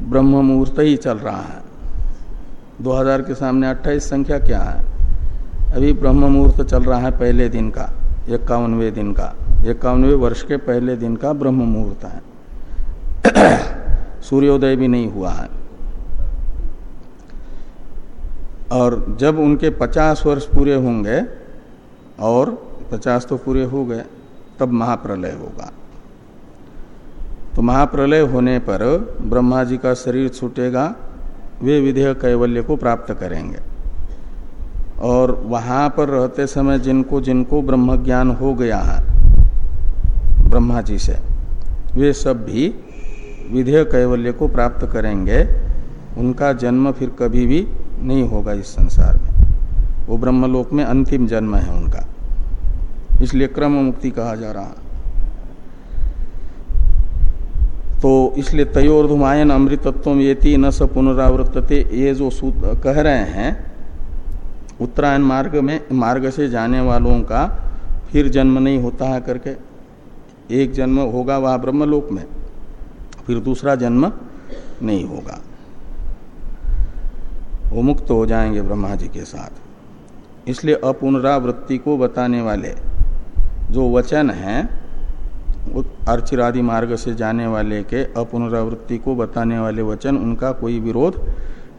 ब्रह्म मुहूर्त ही चल रहा है। 2000 के सामने 28 संख्या क्या है? अभी ब्रह्म मुहूर्त चल रहा है पहले दिन का इक्यावनवे दिन का। इक्यावनवे वर्ष के पहले दिन का ब्रह्म मुहूर्त है। सूर्योदय भी नहीं हुआ है। और जब उनके 50 वर्ष पूरे होंगे, और 50 तो पूरे हो गए, तब महाप्रलय होगा। तो महाप्रलय होने पर ब्रह्मा जी का शरीर छूटेगा, वे विधेय कैवल्य को प्राप्त करेंगे। और वहाँ पर रहते समय जिनको जिनको ब्रह्म ज्ञान हो गया है, ब्रह्मा जी से, वे सब भी विधेय कैवल्य को प्राप्त करेंगे। उनका जन्म फिर कभी भी नहीं होगा इस संसार में। वो ब्रह्मलोक में अंतिम जन्म है उनका। इसलिए क्रम मुक्ति कहा जा रहा। तो इसलिए तयोर्धुमायन अमृतत्व ये न स पुनरावृत्तते, ये जो कह रहे हैं, उत्तरायण मार्ग में, मार्ग से जाने वालों का फिर जन्म नहीं होता है करके। एक जन्म होगा वह ब्रह्मलोक में, फिर दूसरा जन्म नहीं होगा। वो मुक्त हो जाएँगे ब्रह्मा जी के साथ। इसलिए अपुनरावृत्ति को बताने वाले जो वचन हैं अर्चिरादि मार्ग से जाने वाले के अपुनरावृत्ति को बताने वाले वचन, उनका कोई विरोध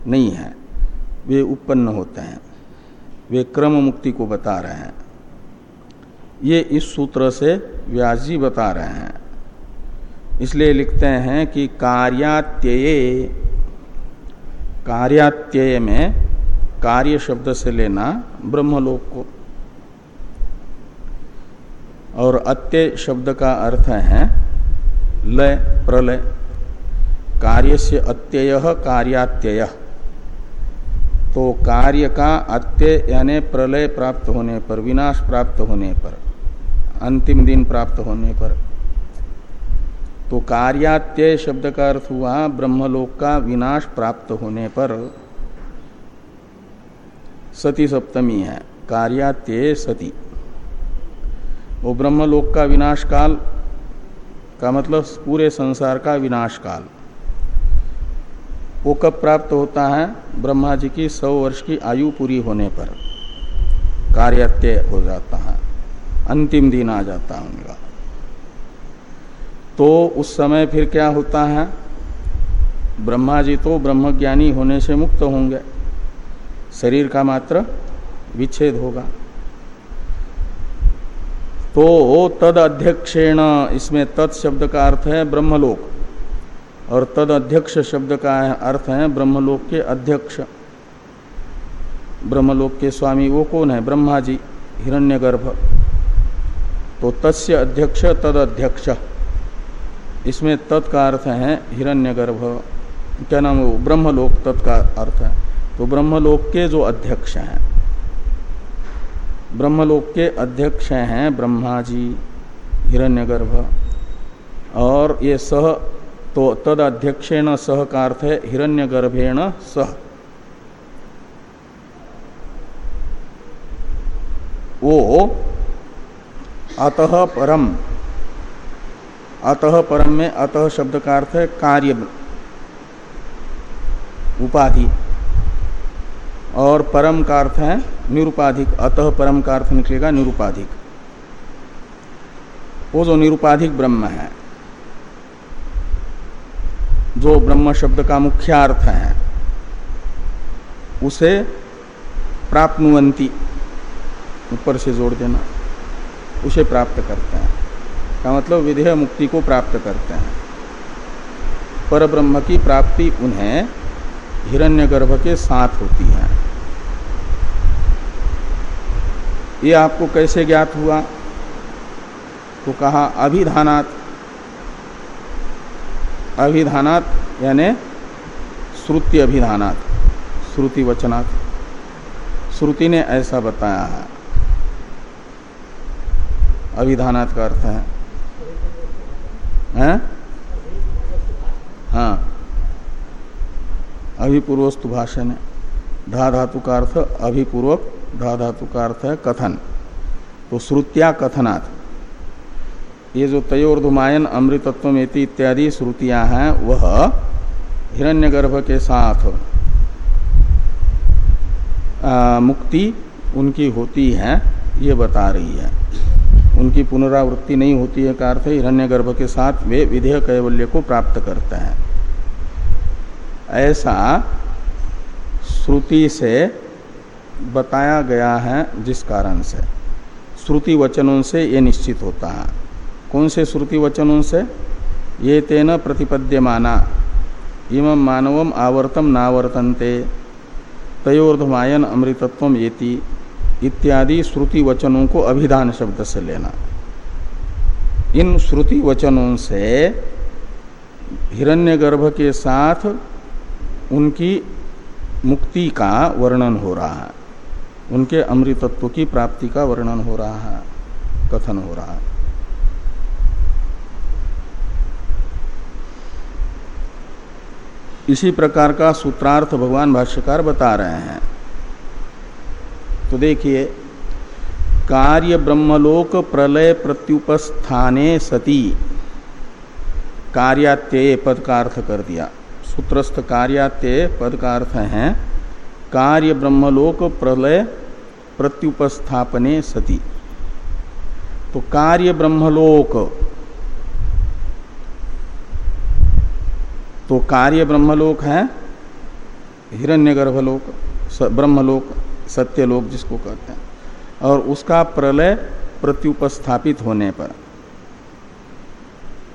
नहीं है। वे उत्पन्न होते हैं। वे क्रम मुक्ति को बता रहे हैं। ये इस सूत्र से व्यास जी बता रहे हैं। इसलिए लिखते हैं कि कार्यात्यय कार्यात्यय में कार्य शब्द से लेना ब्रह्मलोक को। और अत्य शब्द का अर्थ है लय प्रलय। कार्य से अत्यय कार्यात्यय। तो कार्य का अत्य यानी प्रलय प्राप्त होने पर, विनाश प्राप्त होने पर, अंतिम दिन प्राप्त होने पर तो कार्यात्यय शब्द का अर्थ हुआ ब्रह्मलोक का विनाश प्राप्त होने पर। सती सप्तमी है कार्यात्यय सती। वो ब्रह्मलोक का विनाश काल का मतलब पूरे संसार का विनाश काल वो कब प्राप्त होता है? ब्रह्मा जी की सौ वर्ष की आयु पूरी होने पर। कार्यात्यय हो जाता है। अंतिम दिन आ जाता है उनका। तो उस समय फिर क्या होता है? ब्रह्मा जी तो ब्रह्मज्ञानी होने से मुक्त होंगे। शरीर का मात्र विच्छेद होगा। तो तद अध्यक्षेण इसमें तत् शब्द का अर्थ है ब्रह्मलोक, और तद अध्यक्ष शब्द का अर्थ है ब्रह्मलोक के अध्यक्ष। ब्रह्मलोक के स्वामी वो कौन है? ब्रह्मा जी हिरण्यगर्भ। तो तस्य अध्यक्ष तद अध्यक्ष इसमें तत् का अर्थ है हिरण्यगर्भ। क्या नाम वो? ब्रह्मलोक तत् अर्थ है। तो ब्रह्मलोक के जो अध्यक्ष हैं, ब्रह्मलोक के अध्यक्ष हैं ब्रह्मा जी हिरण्यगर्भ। और ये सह तो तद अध्यक्षेण सह का अर्थ है हिरण्यगर्भेण सह। वो अतः परम अतः परम में अतः शब्द का अर्थ है कार्य उपाधि। और परम का अर्थ है निरुपाधिक। अतः परम का अर्थ निकलेगा निरुपाधिक। वो जो निरुपाधिक ब्रह्म है, जो ब्रह्म शब्द का मुख्य अर्थ है, उसे प्राप्नुवंती ऊपर से जोड़ देना, उसे प्राप्त करते हैं। का मतलब विधेय मुक्ति को प्राप्त करते हैं। पर ब्रह्म की प्राप्ति उन्हें हिरण्यगर्भ के साथ होती है। ये आपको कैसे ज्ञात हुआ? तो कहा, अभिधानात। अभिधानात यानी श्रुति अभिधानात, श्रुति वचनात्। श्रुति ने ऐसा बताया है। अभिधानात का अर्थ है हैं? हाँ। अभिपूर्वस्तु भाषण धा धातु का अर्थ अभिपूर्वक धा धातु का अर्थ है कथन। तो श्रुतिया कथनात्। ये जो तयोर्धुमायन अमृतत्व इत्यादि श्रुतियाँ हैं वह हिरण्यगर्भ के साथ आ, मुक्ति उनकी होती है ये बता रही है। उनकी पुनरावृत्ति नहीं होती है, का अर्थ हिरण्य गर्भ के साथ वे विधेय कैवल्य को प्राप्त करते हैं। ऐसा श्रुति से बताया गया है, जिस कारण से। श्रुति वचनों से ये निश्चित होता है। कौन से श्रुति वचनों से? ये तेन प्रतिपद्यमाना। इम मानवम आवर्तम नावर्तनते। तयोर्धमायन अमृतत्व येति। इत्यादि श्रुति वचनों को अभिधान शब्द से लेना। इन श्रुति वचनों से हिरण्यगर्भ के साथ उनकी मुक्ति का वर्णन हो रहा है। उनके अमृतत्व की प्राप्ति का वर्णन हो रहा है, कथन हो रहा है। इसी प्रकार का सूत्रार्थ भगवान भाष्यकार बता रहे हैं। तो देखिए, कार्य ब्रह्मलोक प्रलय प्रत्युपस्थाने सती। कार्यात्यय पद का अर्थ कर दिया। सूत्रस्थ कार्यात्यय पद का अर्थ है, कार्य ब्रह्मलोक प्रलय प्रत्युपस्थापने सती। तो कार्य ब्रह्मलोक तो कार्य ब्रह्मलोक है, हिरण्यगर्भलोक ब्रह्मलोक। सत्यलोक जिसको कहते हैं। और उसका प्रलय प्रत्युपस्थापित होने पर,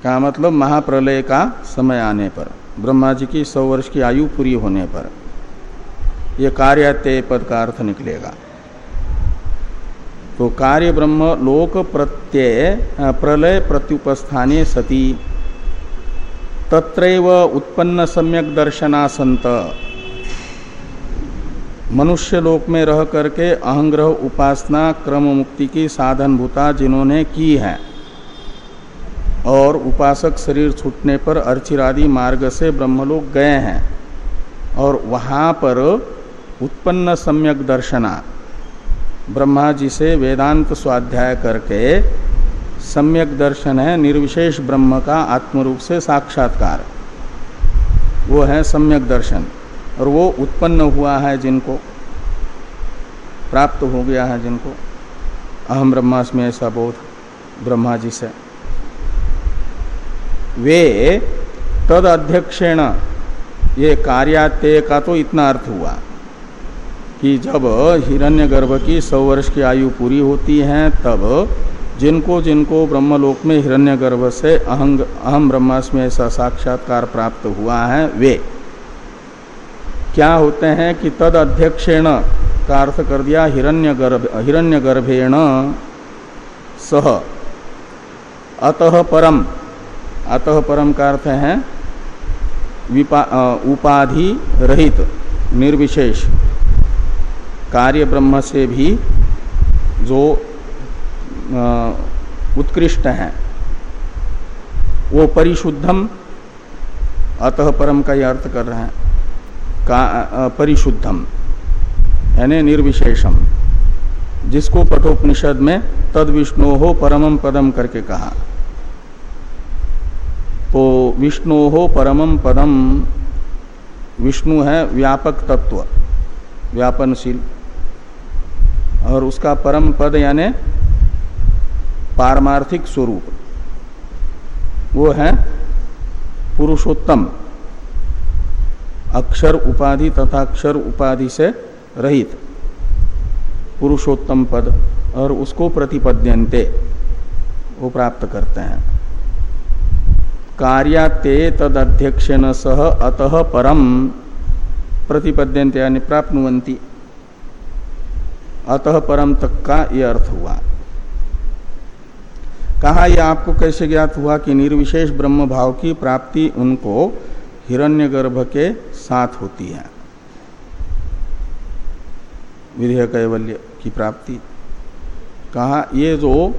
का मतलब महाप्रलय का समय आने पर, ब्रह्मा जी की सौ वर्ष की आयु पूरी होने पर यह कार्यात्यय पद का अर्थ निकलेगा। तो कार्य ब्रह्म लोक प्रत्यय प्रलय प्रत्युपस्थाने सती, तत्रैव उत्पन्न सम्यक दर्शनासंत मनुष्य लोक में रह करके अहंग्रह उपासना क्रम मुक्ति की साधन भूता जिन्होंने की है। और उपासक शरीर छूटने पर अर्चिरादि मार्ग से ब्रह्मलोक गए हैं। और वहाँ पर उत्पन्न सम्यक दर्शना, ब्रह्मा जी से वेदांत स्वाध्याय करके सम्यक दर्शन है, निर्विशेष ब्रह्म का आत्मरूप से साक्षात्कार। वो है सम्यक दर्शन। और वो उत्पन्न हुआ है जिनको, प्राप्त हो गया है जिनको। अहम ब्रह्मास्मि ऐसा बोध ब्रह्मा जी से। वे तद अध्यक्षेण ये कार्यात्यय का तो इतना अर्थ हुआ कि जब हिरण्यगर्भ की सौ वर्ष की आयु पूरी होती है, तब जिनको जिनको ब्रह्मलोक में हिरण्यगर्भ से अहंग, अहम ब्रह्मास्मि ऐसा साक्षात्कार प्राप्त हुआ है, वे क्या होते हैं कि तद अध्यक्षेण का अर्थ कर दिया हिरण्य गर्भ हिरण्य गर्भेण सह अतः परम। अतः परम का अर्थ है उपाधि रहित, निर्विशेष। कार्य ब्रह्म से भी जो उत्कृष्ट है, वो परिशुद्धम। अतः परम का यह अर्थ कर रहे हैं। परिशुद्धम, यानी निर्विशेषम, जिसको कठोपनिषद में तद विष्णु हो परमम पदम करके कहा। तो विष्णु हो परमम पदम विष्णु है व्यापक तत्व, व्यापनशील, और उसका परम पद यानी पारमार्थिक स्वरूप, वो है पुरुषोत्तम। अक्षर उपाधि तथा अक्षर उपाधि से रहित पुरुषोत्तम पद और उसको प्रतिपद्यंते वो प्राप्त करते हैं। कार्याते तद अध्यक्षेण सह अतः परम प्रतिपद्यंते यानी प्राप्नुवंती अतः परम तक का यह अर्थ हुआ। कहा यह आपको कैसे ज्ञात हुआ कि निर्विशेष ब्रह्म भाव की प्राप्ति उनको हिरण्यगर्भ के साथ होती है। विधेय कैवल्य की प्राप्ति। कहा, ये जो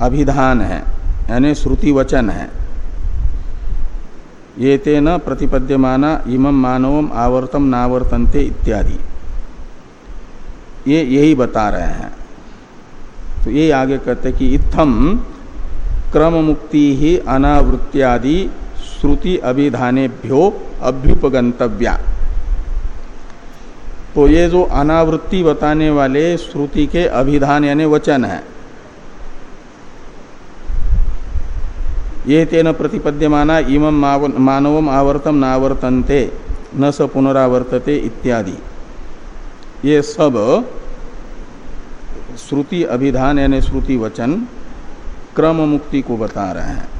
अभिधान है, यानी श्रुति वचन है, ये तेन प्रतिपद्यमाना इमं मानवम आवर्तम नावर्तनते इत्यादि। ये यही बता रहे हैं। तो ये आगे कहते कि इत्थम क्रम मुक्ति ही अनावृत्त्यादि श्रुति अभिधानेभ्यो अभ्युपगंतव्या तो ये जो अनावृत्ति बताने वाले श्रुति के अभिधान यानी वचन है, ये तेन प्रतिपद्यमाना इम मानव आवर्तम नावर्तनते, न स पुनरावर्तते इत्यादि। ये सब श्रुति अभिधान यानी श्रुति वचन क्रम मुक्ति को बता रहे हैं।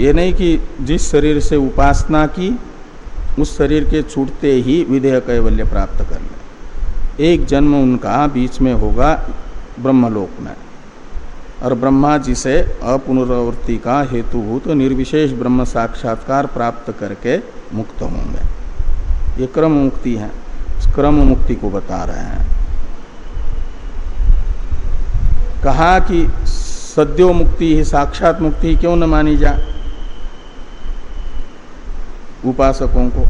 ये नहीं कि जिस शरीर से उपासना की, उस शरीर के छूटते ही विधेय कैवल्य प्राप्त कर ले। एक जन्म उनका बीच में होगा ब्रह्मलोक में। और ब्रह्मा जी से अपुनरावृत्ति का हेतुभूत तो निर्विशेष ब्रह्म साक्षात्कार प्राप्त करके मुक्त होंगे। ये क्रम मुक्ति है। क्रम मुक्ति को बता रहे हैं। कहा कि सद्यो मुक्ति ही साक्षात मुक्ति क्यों न मानी जाए उपासकों को।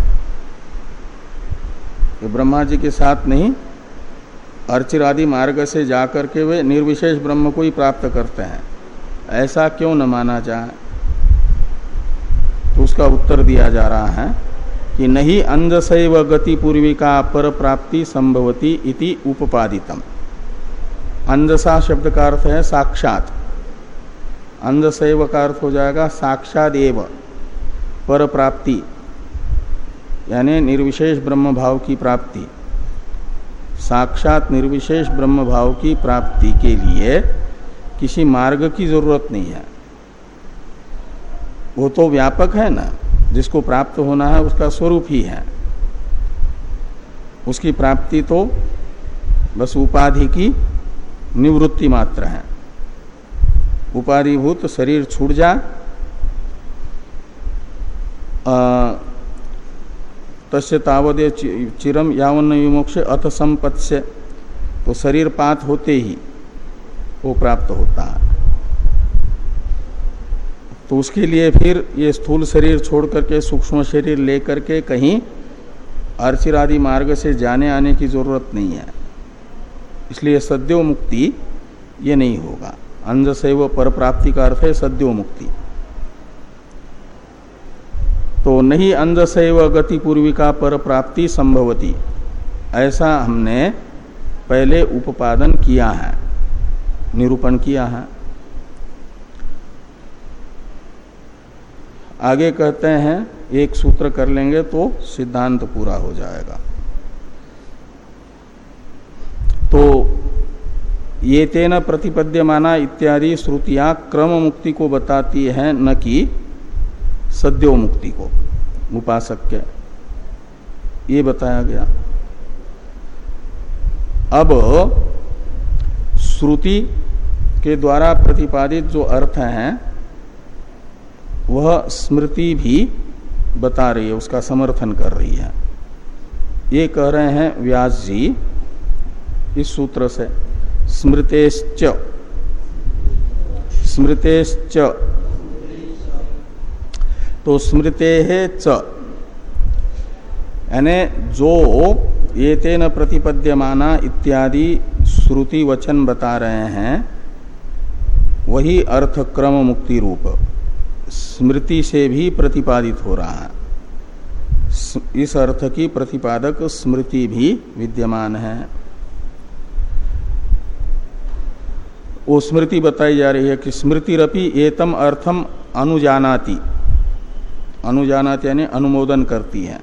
ये ब्रह्मा जी के साथ नहीं अर्चिर आदि मार्ग से जाकर के वे निर्विशेष ब्रह्म को ही प्राप्त करते हैं। ऐसा क्यों न माना जाए? तो उसका उत्तर दिया जा रहा है कि नहीं अंधसैव गति पूर्विका पर प्राप्ति संभवती इति उपपादितम अंधसा शब्द का अर्थ है साक्षात। अंधसैव का अर्थ हो जाएगा साक्षात एव पर प्राप्ति। यानी निर्विशेष ब्रह्म भाव की प्राप्ति, साक्षात निर्विशेष ब्रह्म भाव की प्राप्ति के लिए किसी मार्ग की ज़रूरत नहीं है। वो तो व्यापक है ना, जिसको प्राप्त होना है उसका स्वरूप ही है। उसकी प्राप्ति तो बस उपाधि की निवृत्ति मात्र है। उपाधिभूत शरीर छूट जा तस्य तावदे चिरम यावन विमोक्ष अथ संपत्स्य तो शरीर पात होते ही वो प्राप्त होता है। तो उसके लिए फिर ये स्थूल शरीर छोड़ करके, सूक्ष्म शरीर लेकर के कहीं अर्चिर आदि मार्ग से जाने आने की ज़रूरत नहीं है। इसलिए सद्यो मुक्ति ये नहीं होगा। अंज से वो पर प्राप्ति का अर्थ है सद्यो मुक्ति नहीं अंधसैव गति पूर्विका पर प्राप्ति संभवती। ऐसा हमने पहले उपादन किया है, निरूपण किया है। आगे कहते हैं, एक सूत्र कर लेंगे तो सिद्धांत पूरा हो जाएगा। तो ये तेन प्रतिपद्यमाना इत्यादि श्रुतियाँ क्रम मुक्ति को बताती है न कि सद्यो मुक्ति को। उपासक के ये बताया गया। अब श्रुति के द्वारा प्रतिपादित जो अर्थ है, वह स्मृति भी बता रही है, उसका समर्थन कर रही है। ये कह रहे हैं व्यास जी, इस सूत्र से, स्मृतेश्च। स्मृतेश्च। तो स्मृते च। यानी जो ये तेन प्रतिपद्यमाना इत्यादि श्रुति वचन बता रहे हैं, वही अर्थ क्रम मुक्ति रूप, स्मृति से भी प्रतिपादित हो रहा है। इस अर्थ की प्रतिपादक स्मृति भी विद्यमान है। वो स्मृति बताई जा रही है कि स्मृतिरपि एतम अर्थम अनुजानाति। अनुजानाति यानी अनुमोदन करती है।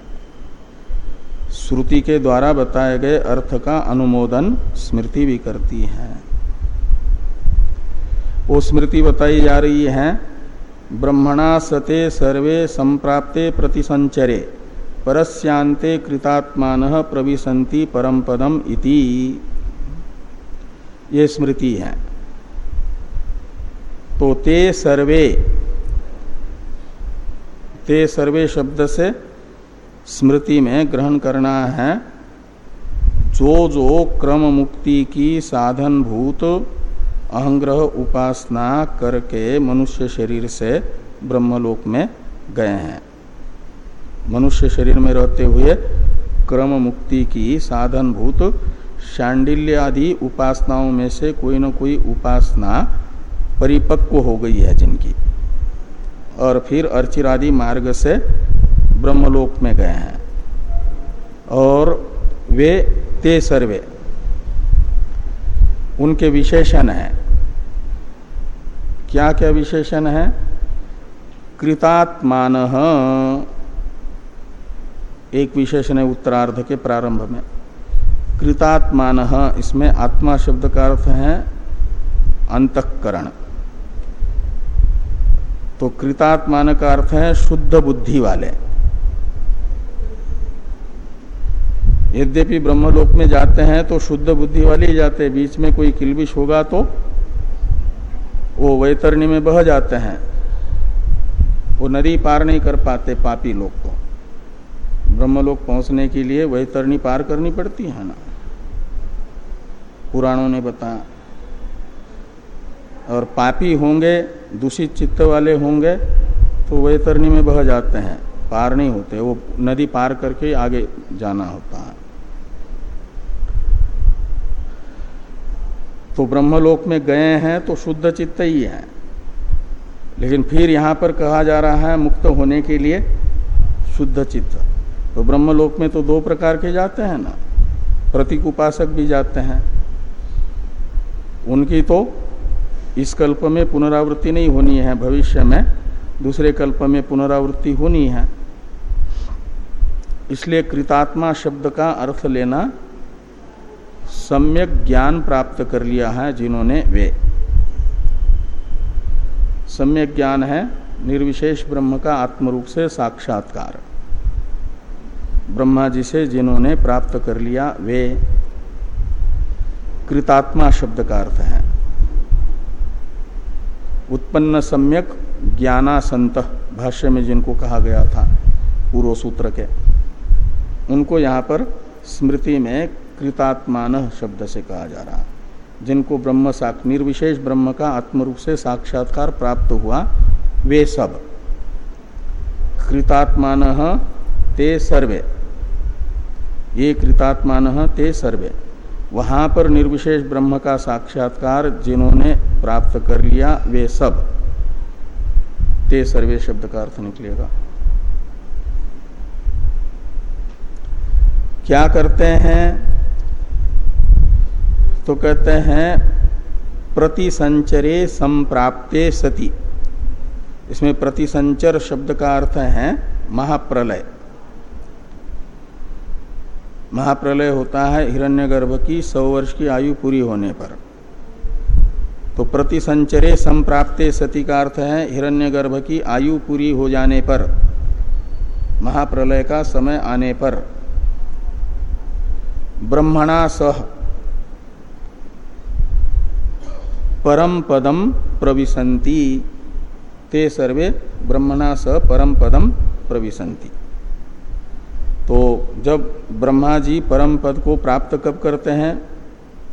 श्रुति के द्वारा बताए गए अर्थ का अनुमोदन स्मृति भी करती है। वो स्मृति बताई जा रही है, ब्रह्मणा सते सर्वे संप्राप्ते प्रतिसंचरे, परस्यांते कृतात्मान प्रविशंति परम पदम इति। ये स्मृति है। तो ते सर्वे ते सर्वे शब्द से स्मृति में ग्रहण करना है। जो जो क्रम मुक्ति की साधन भूत, अहंग्रह उपासना करके मनुष्य शरीर से ब्रह्मलोक में गए हैं। मनुष्य शरीर में रहते हुए क्रम मुक्ति की साधन भूत, शांडिल्य आदि उपासनाओं में से कोई न कोई उपासना परिपक्व हो गई है जिनकी। और फिर अर्चिरादि मार्ग से ब्रह्मलोक में गए हैं। और वे ते सर्वे, उनके विशेषण हैं। क्या क्या विशेषण है? कृतात्मान। एक विशेषण है उत्तरार्ध के प्रारंभ में। कृतात्मान, इसमें आत्मा शब्द का अर्थ है अंतकरण। तो कृतात्मान का अर्थ है शुद्ध बुद्धि वाले। यद्यपि ब्रह्मलोक में जाते हैं तो शुद्ध बुद्धि वाले ही जाते हैं। बीच में कोई किलबिश होगा तो वो वैतरणी में बह जाते हैं। वो नदी पार नहीं कर पाते पापी लोग को। ब्रह्मलोक पहुँचने के लिए वैतरणी पार करनी पड़ती है ना। पुराणों ने बताया और पापी होंगे, दूषित चित्त वाले होंगे तो वे वैतरणी में बह जाते हैं। पार नहीं होते, वो नदी पार करके आगे जाना होता है। तो ब्रह्मलोक में गए हैं तो शुद्ध चित्त ही है। लेकिन फिर यहाँ पर कहा जा रहा है, मुक्त होने के लिए शुद्ध चित्त। तो ब्रह्मलोक में तो दो प्रकार के जाते हैं ना। प्रतीक उपासक भी जाते हैं। उनकी तो इस कल्प में पुनरावृत्ति नहीं होनी है, भविष्य में दूसरे कल्प में पुनरावृत्ति होनी है। इसलिए कृतात्मा शब्द का अर्थ लेना सम्यक ज्ञान प्राप्त कर लिया है जिन्होंने वे। सम्यक ज्ञान है निर्विशेष ब्रह्म का आत्मरूप से साक्षात्कार। ब्रह्मा जी से जिन्होंने प्राप्त कर लिया वे। कृतात्मा शब्द का अर्थ है। उत्पन्न सम्यक ज्ञानासंत भाष्य में जिनको कहा गया था, पूर्व सूत्र के, उनको यहाँ पर स्मृति में कृतात्मान शब्द से कहा जा रहा। जिनको ब्रह्म साक, निर्विशेष ब्रह्म का आत्मरूप से साक्षात्कार प्राप्त हुआ, वे सब। कृतात्मान ते सर्वे। ये कृतात्मान ते सर्वे। वहाँ पर निर्विशेष ब्रह्म का साक्षात्कार जिन्होंने प्राप्त कर लिया, वे सब। ते सर्वे शब्द का अर्थ निकलेगा। क्या करते हैं? तो कहते हैं, प्रतिसंचरे संप्राप्ते सती। इसमें प्रतिसंचर शब्द का अर्थ है महाप्रलय। महाप्रलय होता है हिरण्यगर्भ की सौ वर्ष की आयु पूरी होने पर। तो प्रतिसंचरे संप्राप्ते सती का अर्थ है हिरण्यगर्भ की आयु पूरी हो जाने पर, महाप्रलय का समय आने पर। ब्रह्मणा सह परम पदम प्रविशंति ते सर्वे ब्रह्मणा सह परम पदम प्रविशंति तो जब ब्रह्मा जी परम पद को प्राप्त कब करते हैं?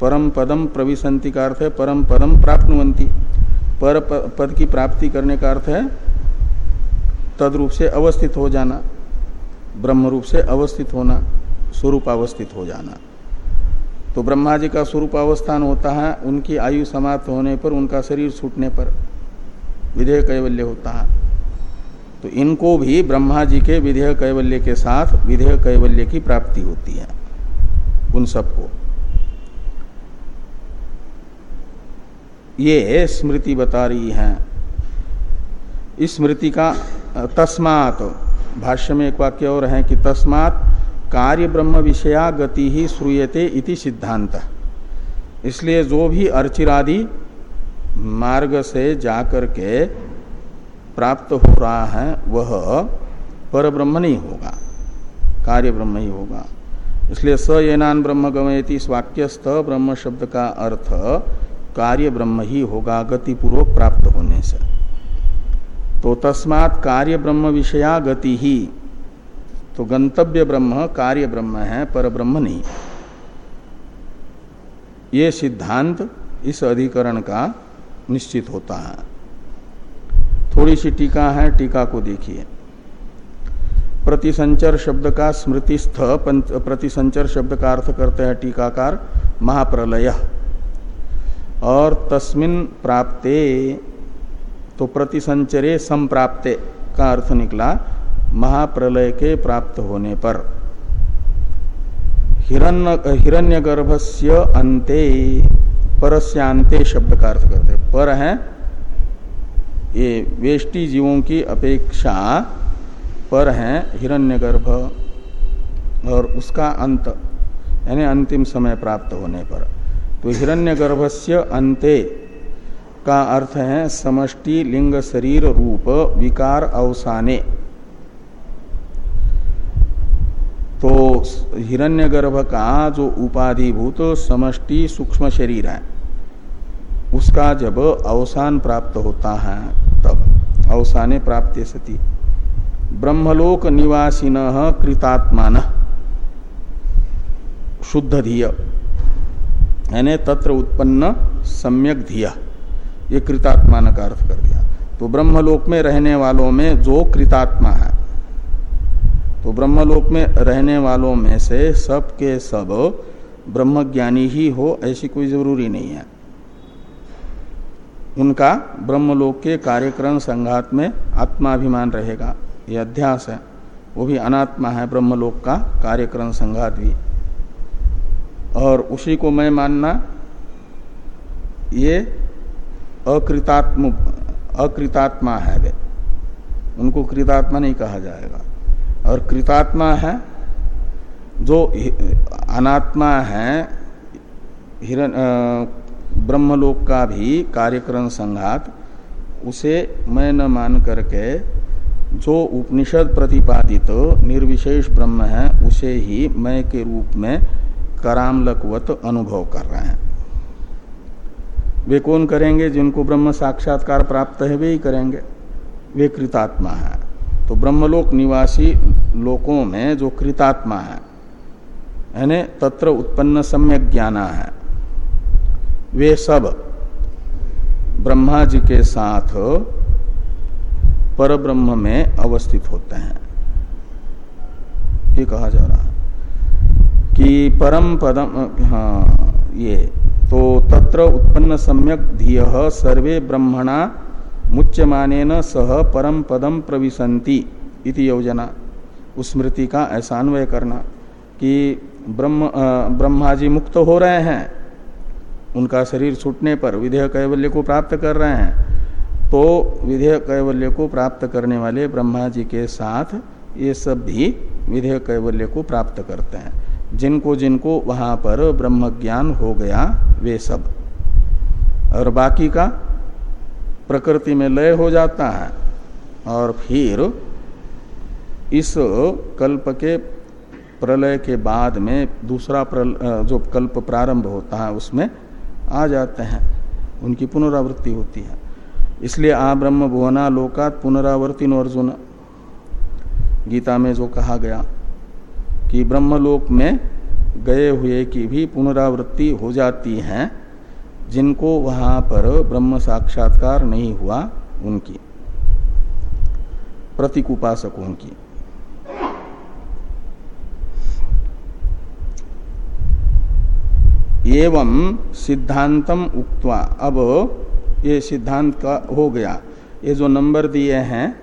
परम पदम प्रविशंति का अर्थ है परम पदम प्राप्तवंती पर पद की प्राप्ति करने का अर्थ है तद रूप से अवस्थित हो जाना ब्रह्म रूप से अवस्थित होना स्वरूप अवस्थित हो जाना। तो ब्रह्मा जी का स्वरूप अवस्थान होता है, उनकी आयु समाप्त होने पर, उनका शरीर छूटने पर विधेय कैवल्य होता है। तो इनको भी ब्रह्मा जी के विधेय कैवल्य के साथ विधेय कैवल्य की प्राप्ति होती है, उन सबको। ये स्मृति बता रही है। इस स्मृति का, तस्मात, भाष्य में एक वाक्य और है कि तस्मात कार्य ब्रह्म विषया गति ही श्रूयते इति सिद्धांत। इसलिए जो भी अर्चिरादि मार्ग से जाकर के प्राप्त हो रहा है, वह पर ब्रह्म नहीं होगा। कार्य ब्रह्म ही होगा। इसलिए स येनान ब्रह्म गमयती इस वाक्यस्थ ब्रह्म शब्द का अर्थ कार्य ब्रह्म ही होगा, गतिपूर्वक प्राप्त होने से। तो तस्मात कार्य ब्रह्म विषया गति ही। तो गंतव्य ब्रह्म, कार्य ब्रह्म है पर ब्रह्म नहीं। ये सिद्धांत इस अधिकरण का निश्चित होता है। थोड़ी सी टीका है, टीका को देखिए। प्रतिसंचर शब्द का स्मृति स्मृतिस्थ प्रतिसंचर शब्द का अर्थ करते हैं टीकाकार महाप्रलय। और तस्मिन प्राप्ते तो प्रतिसंचरे संप्राप्ते का अर्थ निकला महाप्रलय के प्राप्त होने पर। हिरण्य, हिरण्यगर्भस्य अंते परस्यांते शब्द का अर्थ करते पर है ये वेष्टि जीवों की अपेक्षा पर है हिरण्यगर्भ और उसका अंत, यानी अंतिम समय प्राप्त होने पर। तो हिरण्यगर्भस्य अंते का अर्थ है समष्टि लिंग शरीर रूप विकार अवसाने। तो हिरण्यगर्भ का जो उपाधिभूत समष्टि सूक्ष्म शरीर है, उसका जब अवसान प्राप्त होता है अवसाने प्राप्त सती। ब्रह्मलोक निवासीन कृतात्मान। शुद्ध धीय यानी तत्र उत्पन्न, सम्यक धिया। ये कृतात्मा का अर्थ कर दिया। तो ब्रह्मलोक में रहने वालों में जो कृतात्मा है तो ब्रह्मलोक में रहने वालों में से सब के सब ब्रह्मज्ञानी ही हो, ऐसी कोई ज़रूरी नहीं है। उनका ब्रह्मलोक के कार्यक्रम संघात में आत्माभिमान रहेगा। यह अध्यास है। वो भी अनात्मा है ब्रह्मलोक का कार्यक्रम संघात भी। और उसी को मैं मानना, ये अकृतात्म, अकृतात्मा है वे। उनको कृतात्मा नहीं कहा जाएगा। और कृतात्मा है, जो अनात्मा है हिरण ब्रह्मलोक का भी कार्यक्रम संघात, उसे मैं न मान करके जो उपनिषद प्रतिपादित निर्विशेष ब्रह्म है, उसे ही मैं के रूप में करामलकवत अनुभव कर रहे हैं। वे कौन करेंगे जिनको ब्रह्म साक्षात्कार प्राप्त है, वे ही करेंगे। वे कृतात्मा है। तो ब्रह्मलोक निवासी लोकों में जो कृतात्मा है, यानी तत्र उत्पन्न सम्यक ज्ञाना है। वे सब ब्रह्मा जी के साथ पर ब्रह्म में अवस्थित होते हैं। ये कहा जा रहा है कि परम पदम हाँ ये तो तत्र उत्पन्न सम्यक धिय सर्वे ब्रह्मणा मुच्यमान सह परम पदम प्रविशंति इति योजना। उस स्मृति का ऐसा अन्वय करना कि ब्रह्म ब्रह्मा जी मुक्त हो रहे हैं। उनका शरीर छूटने पर विधेय कैवल्य को प्राप्त कर रहे हैं। तो विधेय कैवल्य को प्राप्त करने वाले ब्रह्मा जी के साथ ये सब भी विधेय कैवल्य को प्राप्त करते हैं। जिनको जिनको वहाँ पर ब्रह्म ज्ञान हो गया, वे सब। और बाकी का प्रकृति में लय हो जाता है। और फिर इस कल्प के प्रलय के बाद में दूसरा जो कल्प प्रारंभ होता है, उसमें आ जाते हैं। उनकी पुनरावृत्ति होती है। इसलिए आ ब्रह्म भुवना लोकात पुनरावर्तिन अर्जुन। गीता में जो कहा गया कि ब्रह्मलोक में गए हुए की भी पुनरावृत्ति हो जाती है, जिनको वहाँ पर ब्रह्म साक्षात्कार नहीं हुआ उनकी, प्रतीक उपासकों की। एवं सिद्धांतम उक्तवा। अब ये सिद्धांत का हो गया। ये जो नंबर दिए हैं,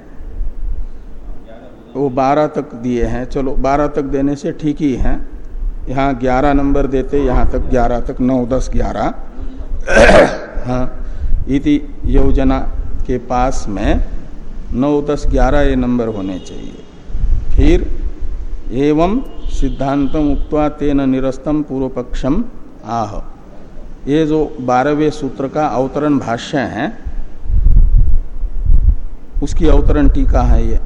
वो बारह तक दिए हैं। चलो, बारह तक देने से ठीक ही है। यहाँ ग्यारह नंबर देते, यहाँ तक ग्यारह तक, नौ, दस, ग्यारह। हाँ इति योजना के पास में नौ, दस, ग्यारह ये नंबर होने चाहिए। फिर एवं सिद्धांतम उक्वा तेन निरस्तम पूर्व पक्षम आह। ये जो बारहवें सूत्र का अवतरण भाष्य है, उसकी अवतरण टीका है ये।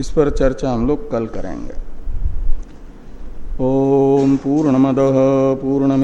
इस पर चर्चा हम लोग कल करेंगे। ओम पूर्ण पूर्णमद पूर्ण